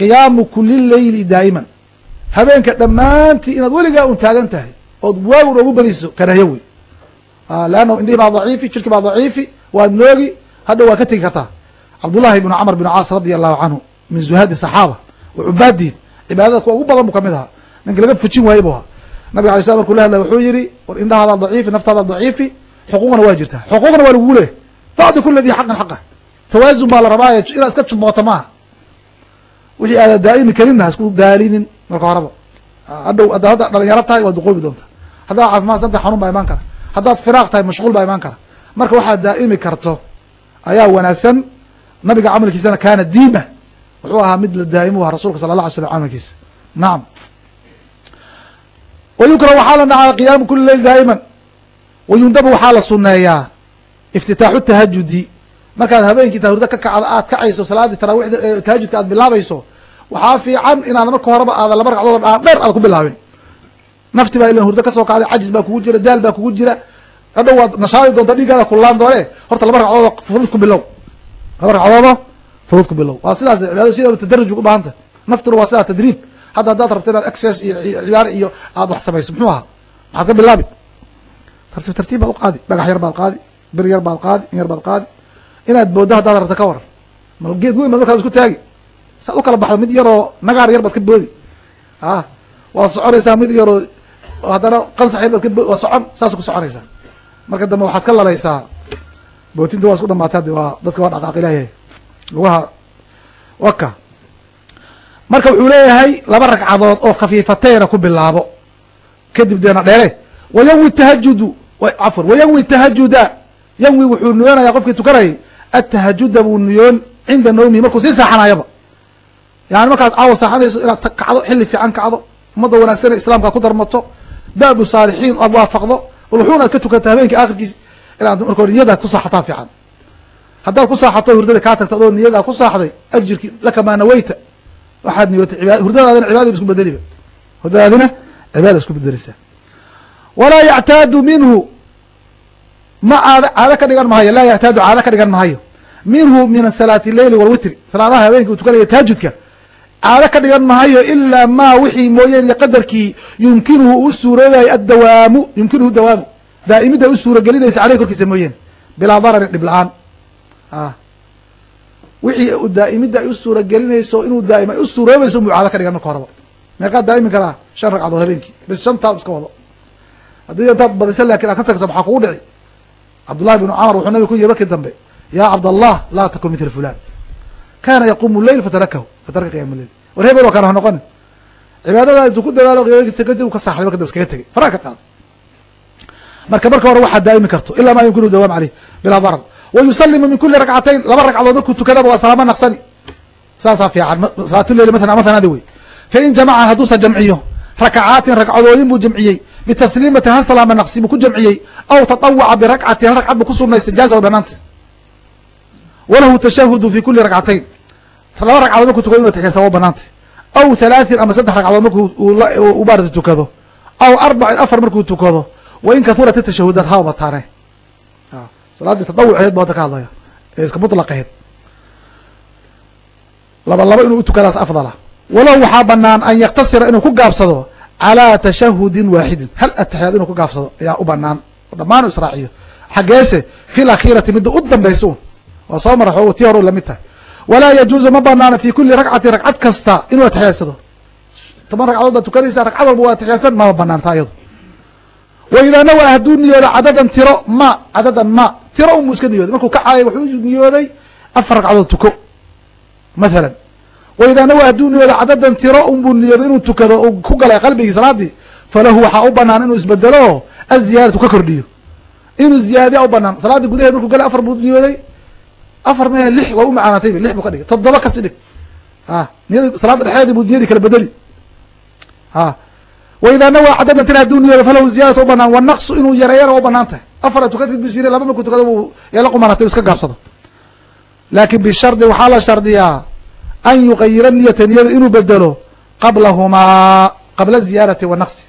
qiyaamu kuli leyli daa'iman. Habeenka dhammaantii inaad weligaa un taagan tahay ood waagun ogu beriso karahyo wey leanna indhihi baa daciifi jirki baa daciifi waad noogi hadha waa ka tegi kartaa. Cabdullahi ibnu camr bn caas radia allahu canhu min zuhaadi saxaaba wa cubaadihi cibaadada kuwa ugu badan buu ka mid ahaa. Ninki laga fujin waaye bu ahaa. Nabig alay slam markuu la hadlay wuxuu yihi war indhahaada daciifi naftaada daciifi xuquuqna waa jirtaa. Xuquuqna waa lagugu leehay facdi kula dii xaqin xaqa tawaazun baa la rabaaye inaad iska jumboota maaha wixii aada daa'imi karinna ha isku daalinin marka horeba. Hadhow hadda hadda dhalinyaro tahay waad duqoobi doontaa haddaad caafimaadsan tahay xanuun baa imaan kara. Haddaad firaaq tahay mashquul baa imaan kara. Marka waxaad daa'imi karto ayaa wanaagsan. Nabiga camalkiisana kaana diima. Wuxuu ahaa mid la daa'imu aha rasulka sala allah alay slam camalkiisa. Nacam wayukrahu waxaa la nacaa qiyaamu kuli leyl daa'iman. Wayundabu waxaa la suneeyaa iftitaaxu tahajudi markaad habeenkii tahurda ka kacda aad kacayso salaadii taraawiixda tahajudka aad bilaabayso waxaa fiican inaad marka horeba aada laba ragcadood dhaadheer aad ku bilaabin. Nafti baa ilan hurdo ka soo kacday cajis baa kugu jira daal baa kugu jira. Hadhow waad nashaadi doonta dhiiggaada kullaan doone. Horta laba ragcadoodo fudud ku bilow. Laba ragcadoodo fudud ku bilow. Waa sidaas cibaadada sida tadaruj u baahanta. Naftuna waa sidaa tadriib. Hadda haddaad rabto inaad exercise iyo cibaare iyo aad wax samayso muxuu ahaa? Maxaad ka bilaabi tartiib tartiib baad u qaadi. Dhagax yar baad qaadi bir yar baad qaadi in yar baad qaadi. Inaad booddo haddaad rabto ka waran. Mal geed weyn baad markaad isku taagi saad u kala baxdo mid yaroo nagaar yar baad ka boodi. A waad soconaysaa mid yaroo haddana qansax yar baad ka boodi waa socon saas ku soconaysaa. Marka dambe waxaad ka lalaysaa. Bootinta waa isku dhamaatay haddi waa dadka waa dhaqaaq ilaahay. Lugaha waka marka wuxuu leeyahay laba ragcadood oo khafiifateena ku bilaabo. Kadib deena dheere. Wayanwi tahajudu cafwan wayanwi tahajuda yanwi wuxuu niyoonayaa qofkii tukanayay atahajuda buu niyoon cinda nawmihi markuu sii saaxanayaba yani markaad caawa saaxanayso inaad kacdo xilli fiican kacdo ummadda wanaagsan ee islaamka ku darmato daabu saalixiin aad waafaqdo wuxuun aad ka tukata habeenkii akhirkiis inaad marka hore niyadaad ku saaxataa fiican. Haddaad ku saaxato hurdada kaa tagta adoo niyadaa ku saaxday ajirkii laka maa naweyta waxaad niyootay hurdadaadina cibaadaba isku bedeliba hurdadaadina cibaada isku bedeleysaa walaa yactaadu minhu ma caad caado ka dhigan mahayo laa yactaadu caado ka dhigan mahayo. Minhu min salaati leyli walwitri salaadaha habeenkii uu tukanaya taajudka caado ka dhigan mahayo ilaa maa wixii mooyeen iyo qadarkii yumkinuhu u suuroobayo addawaamu yumkinuhu dawaamu daa'imidda u suuragelinaysa caleyh korkiisa mooyeen. Bilaa dararin dhib la'aan. A wixii daa'imidda ay u suuragelinayso inuu daa'im ay u suuroobayso muu caado ka dhigan marka horeba. Meeqaad daa'imi karaa shan ragcadood habeenkii. Bis shantaad iska wado. Haddii intaad badisa laakiin aad ka tagto maxaa kugu dhici? Cabdullahi bnu camar wuxuu nabiga ku yiri markii dambe yaa cabdallah laa takun mithla fulan kana yaqumu leyl fatarakahu fataraka qiyam leyl war hebel oo kale ha noqonin cibaadada intuu ku dadaalo kadib u ka saaxday marka dambe iskaga tegay faraha ka qaado marka marka hore waxaad daa'imi karto ilaa maa yumkinu dawaam caleyh bilaa darar wa yusalimu min kuli ragcatayn laba ragcadood markuu tukadaba waa salaamo naqsani saasaa fiican salaatuleyli matala matanaadi wey fain jamaca hadduusa jamciyo rakacaatin ragcadooyin buu jamciyey bitasliimatin hal salaama naqsi buu ku jamciyey aw tatawaca birakcatin hal ragcad buu ku sunaystay jaaza way banaanta walahu tashahudu fi kuli ragcatayn laba ragcadood markuu tukado inu taxiyasa wa banaantay aw halaatin ama saddex ragcadood markuu maarata tukado aw arbacin afar markuu tukado wain kahurat tashahudaat haba bataane salaadii tatawuceed ba ka hadlaya ee iska mutlaqaheed laba laba inuu utukadaas afdala walahu waxaa banaan an yaktasira inuu ku gaabsado calaa tashahudin waaxidin hal ataxiyaad inuu ku gaabsado ayaa u banaan oo dhammaan u israaciyo xaggeese fi lakhirati midda u dambaysa un waa soo mara tii hore la mid tahay. Walaa yajuuzu ma banaana fi kuli ragcatin ragcad kasta inuu atixiyaadsado toban ragcadood baad tukanaysaa ragcad walba waa atixiyaadsan mama banaanta ayado wa idaa nawaa hadduu niyooda cadadan tiro ma cadadan ma tiro unbuu iska niyooday. Markuu kacaayay wuxuu niyooday afar ragcadood tuko mathalan. Wa idaa nawaa hadduu niyooda cadadan tiro unbuu niyooday inuu tukado u ku galay qalbigii salaadii falahu waxaa u banaan inuu isbedelo aziyaadatu ka kordhiyo. Inuu ziyaadiya u banaan salaaddii gudaheed markuu galay afar buu niyooday afar me lix waa u macaanaatayba lix buu ka dhigay. Toddoba kasi dhig. A niyad salaada dhexeedii buu niyadii kala bedeli. A wa idaa nawaa cadadan tiro hadduu falahu ziyaadatu u banaan wanaqsu inuu yareeyana u bannaan tahay. Afar tukatid buu sire laba markuu tukado buu yeela qumanatay iska gaabsado. Laakin bishardi waxaa la shardiyaa an yuqayira niyata niyada inuu bedelo qablahumaa qabla ziyaarati wa naqsi.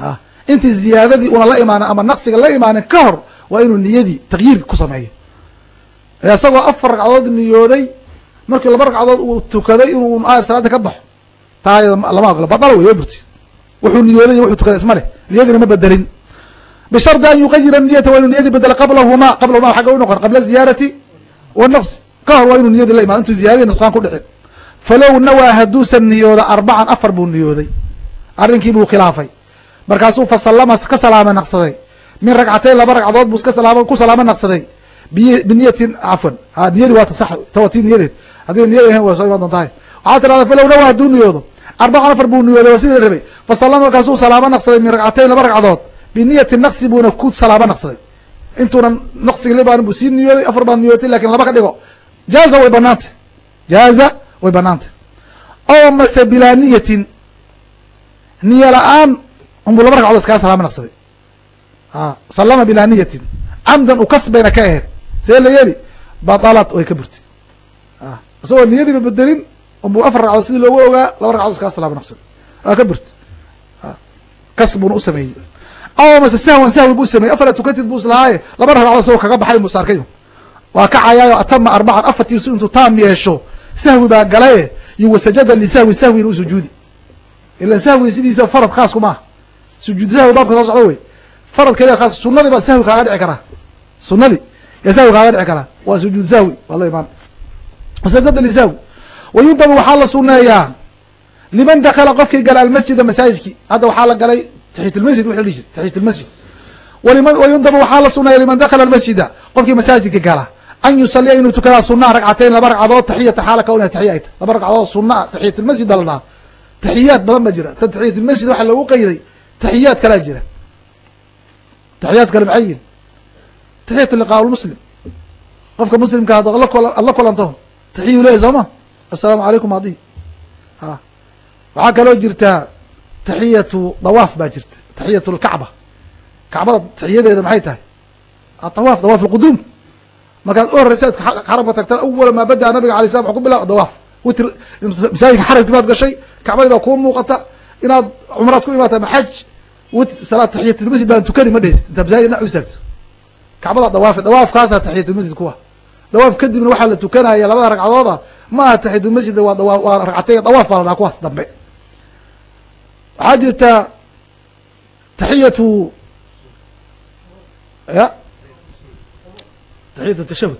A intii ziyaadadii una la imaanin ama naqsiga la imaanin ka hor waa inuu niyadii takyiir ku sameeyo isagoo afar ragcadood niyooday markii laba ragcadood uu tukaday inuu salaada ka baxo taa lama ogolo badala wey waa burti. Wuxuu niyooday iyo wuxuu tukaday isma leh. Niyadiina ma bedelin. Bishardi an yuqayira niyata waa inuu niyadii bedela qablahuma qablahuma xagga u noqon qabla ziyaarati wanaqs ka hor waa inuu niyadii la imaado intuu ziyadadii nusqaan ku dhicin falow nawaa hadduusan niyooda arbacan afar buu niyooday. Arrinkii buu khilaafay. Markaasuu fasalama ka salaama naqsaday. Min ragcateyn laba ragcadood buu iska ku salaamo naqsaday biniyatin cafwan a niyadii waa sax tawati niyadeed haddii niyad ahayn waa soo imaan doontahay. Waxaa tirahda falow nawaa hadduu niyoodo. Arbacan afar buu niyooday waa sidii la rabay. Naqsaday min ragcateyn laba ragcadood biniyati naqsi ku salaamo naqsaday. Intuunan naqsigi libaan buu sii niyooday afar baan niyootay laakiin laba ka dhigo. Jaaza way banaantay jaaza way banaantay oo mase bilaa niyatin la'aan unbuu laba ragcadood iskaga salaamo naqsaday. A salama bilaa niyatin. Camdan u kasbayna ka aheyd see la yeli batalat way ka burtay. A isagoo niyadiiba bedelin unbuu afar ragcadood sidii loogu ogaa laba ragcadood iskaga salaamo naqsaday waa ka burtay. Kas buuna u sameeyey. Aw mase sahwan sahwi buu sameeyey. Afara tukatid buu islahaaye laba ragcadood isagoo kaga baxay buu saarkay. Waa kacayaayo atama arbacan afartiisu intuu taam yeesho sahwi baa galaye iyo wasajada lisahwi sahwin u sujuudi. Sahwi sidiisa farad khaasku maaha. Sujuud sahwi baabka soo socdo wey. Farad keliya khaas sunadii baa sahwi kaaga dhici karaa. Sunadii yaa sahwi kaaga dhici karaa waa sujuud sahwi waa la imaan. Wasajada lisahwi wayundabu waxaa la suneeyaa liman dakala qofkii gala almasjida masaajidkii. Hadda waxaa la galay taxiyat lmasjid la dhihi jir taxiyat lmasjid wayundabu waxaa la suneeya liman dakala almasjida qofkii masaajidka gala. An yusaliya inuu tukadaa sunaa ragcateyn laba ragcadood taxiyata xaala kawnha taxiya ay tahy laba ragcadood sunaa taxiyat lmasjid baa la dhahaa. Taxiyaat badan ba jira. Tan taxiyat lmasjid waxaa loogu qayday taxiyaat kalaa jira. Taxiyaat kale maxay yihiin taxiyat liqaa lmuslim qofka muslimka ad ad la kulanto taxiyu leeyahy soo ma assalaamu calaykum adi a waxaa kaloo jirtaa taxiyatu dawaaf baa jirta taxiyat lkacba kacbada taxiyadeeda maxay tahay adawaaf dawaaf lquduum markaad u horeysa ad xaramka tagta awala maa bada nabiga alay slam wa ku bilaa dawaaf witr masaajidka xaramkii baad gashay kacbadii baa kuu muuqata inaad cumraad ku imaata maxaj salaad taxiyatulmasjid baan tukani ma kacbada dawaafi dawaafkaasa taxiyatulmasjid kuwa dawaaf kadibna waxaa la tukanaya labada ragcadooda ma aha taxiyatulmasjid waa waa ragcatay dawaaf baa la dhaha kuwaas dambe. Waxaa jirta taxiyatu ya taxiyat tashahud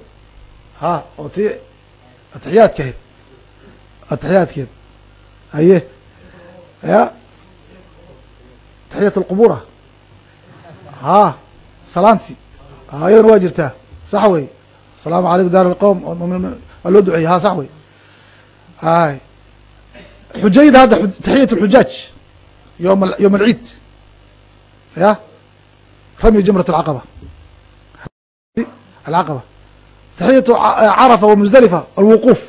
ha oo ti atixiyaadkahed atixiyaadkeed haye ya taxiyat lqubura ha salaanti ayadana waa jirtaa. Sax wey asalaamu calaykum daar lqowm waa loo duceeyey. Ha sax wey hay xujayda hadda taxiyat lxujaaj yom alciid ya? Ramy jamrat alcaqaba alcaqaba taxiyatu carafa wa musdalifa alwuquuf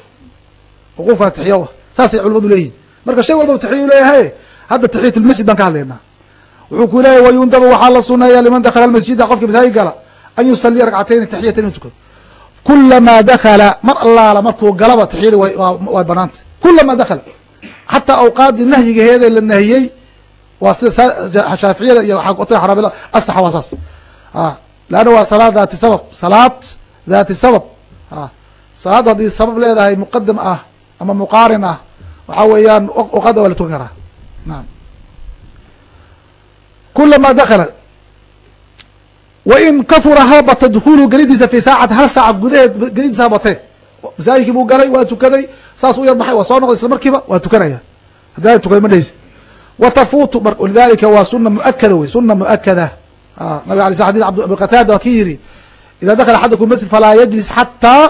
wuquufkana taxiya saasay culamadu leeyihiin marka shay walba taxiyu leeyahay hadda taxiyat lmasjid baan ka hadlaynaa. Wuxuu ku leeyahy wayundaba waxaa la suneeya liman dakala almasjida qofkii masaajid gala an yusaliya ragcatayni taxiyatan inuu tukado kulamaa dakala mar allaala markuu galaba taxiyada way banaantay kulamaa dakala xataa awqaadii nahyigaheeda la nahiyey waa sida shaaficiyada iyo ota xaraabila asaxa waa saas leanna waa salaad daati sabab salaad daati sabab salaaddu haddii sabab leedahay muqadam ah ama muqaarin ah waxaa weeyaan waqada waa la tukan karaa naam kulamaa dakala wain kahura habata dukulu gelidiisa fi saacati hal saaca gudaheed gelidiisa habatee masaajidkii buu galay waa tukaday saas u yar baxay waa soo noqday isla markiiba waa tukanaya haddii tukay ma dheheysid watafuutu lidalika waa suna muakada wey suna muakada nabig alay sl xadis abi qataada waa ki yiri ida dakala axadakum masjid falaa yajlis xataa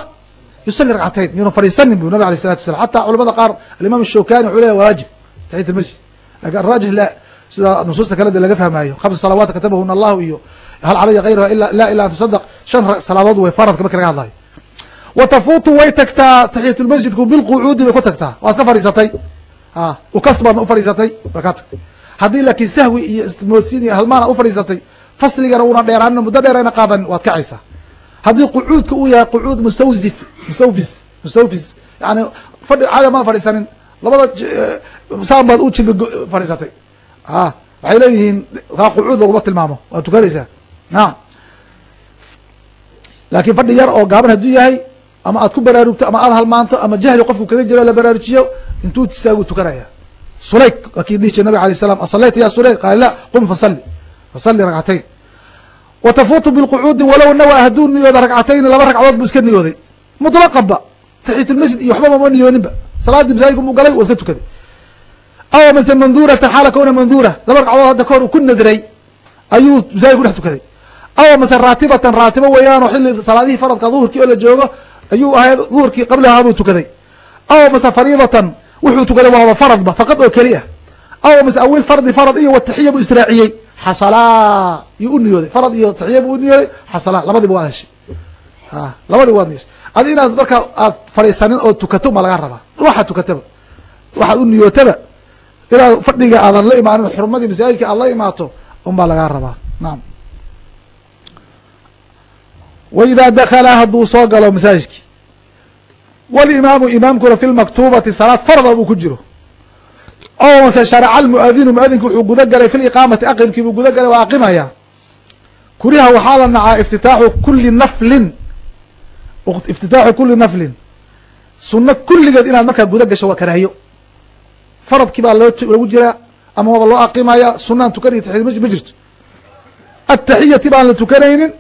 yusali ragcatayn miyuna fadhiisanin bu nabig alay salatu wasalam xataa culamada qaar alimaam shawkani wuxuu leya waajib taxiyat lmasjid laakiin arajix la sida nusuusta kale de laga fahmaayo hamsa salawaat katabahuna allahu iyo hal calaya gayruha la ila an tusadaq shan salaadood way faradka marki laga hadlayo wa tafuutu way tagtaa taxiyat lmasjidku bilqucuudi bay ku tagtaa waa iska fadhiisatay ukas baadna ufadhiisatay way kaa tagtay haddii laakiin sahwi iyo ismoodsiin iyo halmaana ufadhiisatay fasligana una dheeraanin muddo dheer ayna qaadanin waad kacaysaa haddii qucuudka uu yahay qucuud mustawsif mustawfis mustawfis yani fadhi caada maa fadhiisanin labada saan baad u jilbi fadhiisatay a leeyihiin kaa laguma tilmaamo waa tukanaysaa naam. Laakiin fadhi yar oo gaaban hadduu yahay ama aad ku baraarugto ama aad halmaanto ama jahli qofku kaga jiro la baraarujiyo intuu istaagu tukanaya. Sulayk waa kii dhihi jir nabig alay slam asalayta ya sulayk qaala la qum fasali fasali ragcatayn wa tafuutu bilqucuudi walow nawa hadduu niyooda ragcatayni laba ragcadood buu iska niyooday. Mutlaqanba taxiyatulmasjid iyo waxba mama niyooninba salaaddii masaajidka buu galay waa iska tukaday. Aw mase manduratan xaala kowna mandura laba ragcadood hadda kahor uu ku nadray ayuu masaajid dhex tukaday aw mase raatibatan raatibo weeyaanoo xilli salaadihii faradka duhurkii oo la joogo ayuu ahayd duhurkii qablahaa buu tukaday. Aw mase fariidatan wuxuu tukaday waaba faradba faqad oo keli ah aw mase fardi farad iyo wataxiya buu israaciyey. Xasalaa yuu u niyooday. Farad iyo taxiya buu u niyooday. Xasalaa labadiba waad heshay a labadiba waad heshay adi inaad markaa aad fadhiisanin oo tukato ma laga rabaa. Waxaad tukataba. Waxaad u niyootaba. Inaad fadhiga aadan la imaanin xurmadii masaajidka aad la imaato un baa lagaa rabaa. Naam wa idaa dakala hadduu soo galo masaajidki walimaamu imaamkuna fi lmaktubati salaad farda uu ku jiro. Oo mase sharaca almuadinu muadinku wuxuu guda galay fi liqaamati aqimkii buu guda galay waa aqimaya. Kuriha waxaa la nacaa iftitaaxu kuli naflin. Iftitaaxu kuli naflin. Sunno kulligeed inaad markaa guda gasho waa karaahiyo. Faradkii baa loo lagu jiraa ama waaba loo aqimaya sunaan tukanay taxiyad ma jirto. Ataxiyati baan la tukanaynin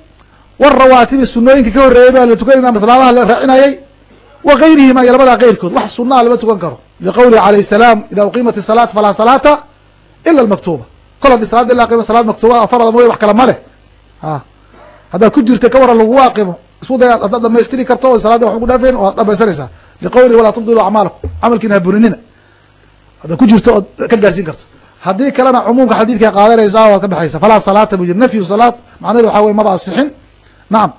warawaatibi sunooyinka ka horreeyay baan la tukanaynin ama salaadaha la raacinayay? Wa gayrihima iyo labadaa keyrkood wax sunnaha lama tukan karo. Liqowlihi alayh salaam ida uqimat isalaat falaa salaata ila almaktuba kol haddii salaada la aqimo salaad maktuba farada mooye wax kale ma leh. A haddaad ku jirta ka waran lagugu aqimo isku haddaad dhamaystiri karto o salaada wax ugu dhaafeen waad dhamaysanaysaa liqowlihi walaa tubdilu acmaalakum camalkiina ha burinina. Haddaad ku jirto ood ka gaarsiin karto. Haddii kalena cumuumka xadiidkaa qaadanaysaa waad ka dhexaysa falaa salaata buu yiri nafyu salaat macnahedu waxaa wey maba asixin nacam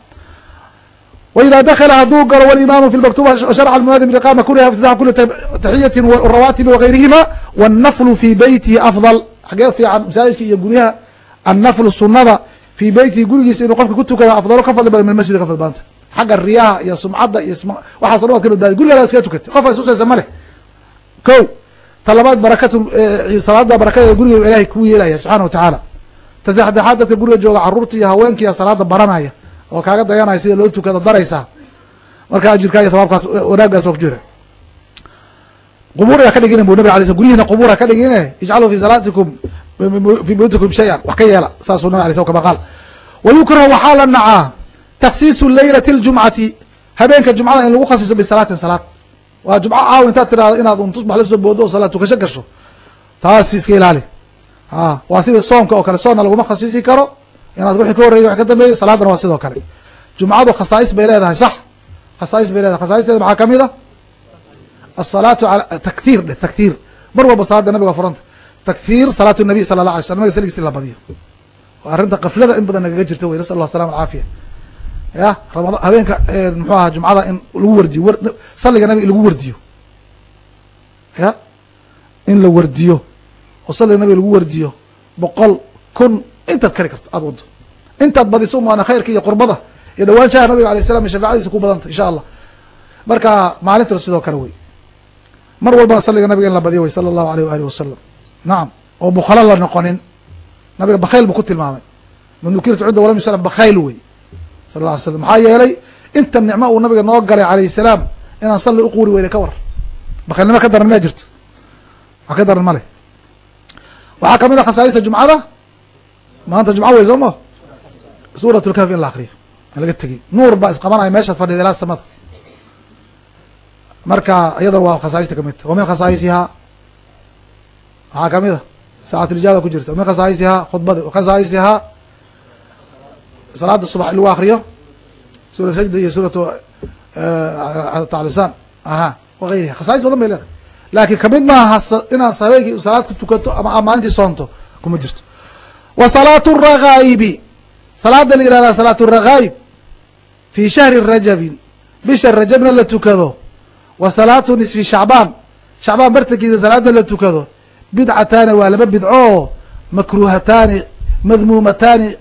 وإdا dkل haduu galo والimam في المkتوبة شhرc المؤdن بإقامة kuriha اftitاح kuli تaxiyati والrawatib وغayrihima والنfl في beytihi أfضل xagee fiican masaajidka iyo guryaha النfl sunada fii beytihi gurigiisa inuu qofka ku tukado afdalo ka fadli badan min masjid ka fadli badanta xagga riyaha iyo sumcadda iyo waxaaso dhan waad ka badbaadi gurigaada iskaga tukatay qof isusaysa ma leh ko ta labaad barakat salaada barakadeeda guriga ilahay kuu yeelaya subxana وataعaalى ta saddexaad dadka guriga jooga caruurta iyo haweenkiiya salaada baranaya oo kaaga dayanaya sida loo tukado daraysaa marka ajirkaa iyo thawaabkaas wanaagaas waa ku jira ka dhigina bu nabig alay sl guryihina qubuur ha ka dhigine ijcaluu fi salaatikum fi buyutikum shay-an wax ka yeela saasuu nabig alay sl kama qaal. Wayukrahu waxaa la nacaa taksiisu leylati اljumcati habeenka jumcada in lagu khasiso bisalaatin salaad. Waa jumco caaw intaad tirahdo inaad un tusbax la soo boodo oo salaad tukasho gasho. Taasi iska ilaali. A waa sida soomka oo kale soonna laguma khasisi karo inaad wixii ka horreeyay wax ka dambeeyo salaadana waa sidoo kale. Jumcadu khasaais bay leedahay sax. Khasaais bay leedahay. Khasaa'isteeda maxaa ka mid a asalaatu ala takhiir dhe takhiir mar walba salaada nabiga furanta. Takhiir salaatu nabiy sala allah alay slam nabiga saligiis in la badiyo. Waa arrinta kaflada in badan nagaga jirta wey nasal allah salam alcaafiya ya ramada habeenka muxuu ahaa jumcada in lagu wardiyo w salliga nabiga in lagu wardiyo. Ya in la wardiyo. Oo salliga nabiga lagu wardiyo boqol kun intaad kari karto aada wado intaad badiso umaana khayrka iyo qurbada iyo dhawaanshaha nabiga alay salam iyo shafaacadiisa ku badanta insha allah. Marka maalinta sidoo kale wey. Mar walbana salliga nabiga in la badiyo wey sala allahu aleyh waalihi wasalam nacam oo bukhalo la noqonin. Nabiga bakhayl buu ku tilmaamay. Man dukirtu cinda walam yusalam bakhayl wey sal lla ly slam maxaa yeelay inta nicmo uu nabiga noo galay calayh salaam inaan salli uquuri weyne ka war. Bakhaylnimo ka daran miyaa jirto. Wax ka daran ma leh. Waxaa ka mid a khasaa'ista jumcada maanta jumco wey soo ma? Suurat lkahf in la akriyo aan laga tegin nuur baa isqabanaya meeshaad fadhida ilaa samada marka iyadana waa khasaaista ka mid ta wa min khasaa'isihaa waxaa ka mid a saacat lijaaba ku jirta. Wa min khasaa'isihaa khudbadi wa khasaa'isihaa salaada subax lagu akriyo suura sajda iyo suuratu taclisaan aha wagayriha khasaais badan bay leedahay. Laakiin ka mid maaha inaad habeenkii salaad ku tukato ama maalintii soonto kuma jirto wa salaatu rakaa'ibi salaada la yihahdaa salaatu rakhaa'ib fi shahri rajabin. Bisha rajabna la tukado. Wa salaatu nisfi shacbaan. Shacbaan bartankiisa salaada la tukado. Bidcataani waa laba bidco oo makruhataani madmuumataani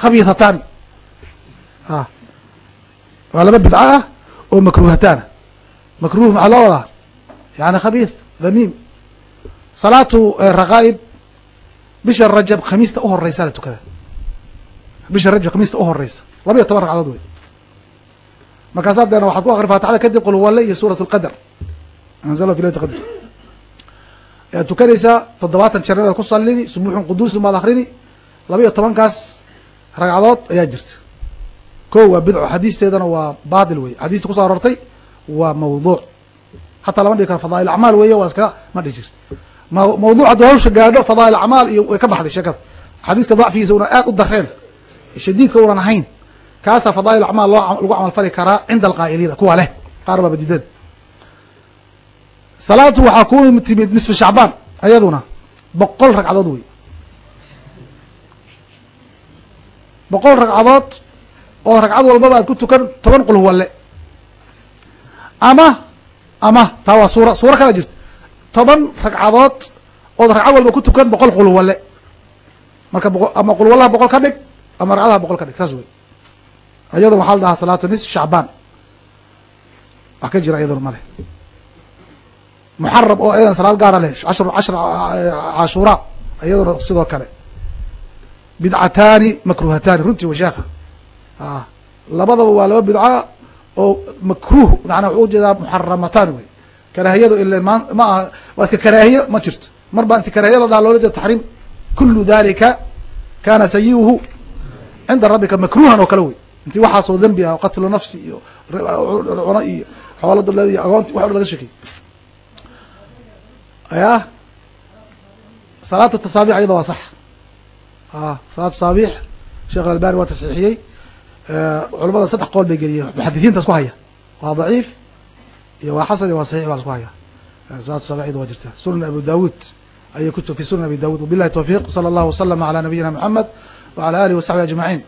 khabiihataani a waa laba bidco ah oo makruhataana makruh maxaa loo wadaa? Yani khabiith dhamiim salaatu rakhaa'ib bisha rajab khamiista uhoreysa la tukada. Bisha rajab khamiista uhoreysa laba iyo toban ragcadood wey. Markaasaa deena waxaad ku akri faatixada kadib qul huwalle iyo suurat lqadr anzala fi laylat qadr. Ayaad tukanaysaa toddobaatan jeer inaad ku salini subuuxun quduusun baad akrini laba iyo tobankaas ragcadood ayaa jirta. Ko waa bidco xadiisteedana waa baatil wey. Xadiista kuso arortay waa mawduuc. Xataa lama dhigi karo fadaa'il acmaal weeye waa iska ma dhihi jirta mawduuc hadduu hawsha gaadho fadaa'il acmaal iyo way ka baxday sheekada xadiiska dacfigiisa una aad u dareen shadiidka unan ahayn. Kaasaa fadaa'il acmaal loo lagu camal fali karaa cinda alqaa'iliina kuwa leh. Qaar baaba diidan salaatu waxaa ku timid nisfu shacbaan ayaduna boqol ragcadood wey boqol ragcadood oo ragcad walbaba aad ku tukan toban qul huwalle ama ama taa waa suura suuro kala jirta toban ragcadood ood ragcad walba ku tukan boqol qul huwalle marka ama qul huwallaha boqol ka dhig ama ragcadaha boqol ka dhig saas wey iyaduna waxaa la dhahaa salaatu nisf shacbaan. Wax ka jira iyaduna male muxarab oo ayadan salaad gaara leh ashar cashar cashuura iyaduna sidoo kale. Bidcataani makruhataani runtii washaaka a labadaba waa laba bidca oo makruh maanaa wuxuu u jeedaa muxaramataani wey karaahiyadu ila ma aha waa iska karaahiye ma jirto. Mar baa inti karaahiya la dhaha loola jeeda taxriim kulu dalika kana sayiuhu cinda rabbika makruhan oo kale wey inti waxaasoo dembi ah qatlu nafsi iyo cuno iyo xoolo daleed iyo agoonti wax o laga sheekey ya salaatu tasaabiix ayada waa sax. A salaatu tasaabiix sheekh albani waa tasxiixiyey. Culamada saddex qool bay geliyeen muxadisiinta isku haya. Waa daciif iyo waa xasan iyo waa saxiix baa isku haya salaatu ayada waa jirta sunan abu dawud ayay ku fi sunan abi dawud wabilahi towfiiq sala allahu waslama ala nabiyina moxamed wala alihi wasaxbi ajmaciin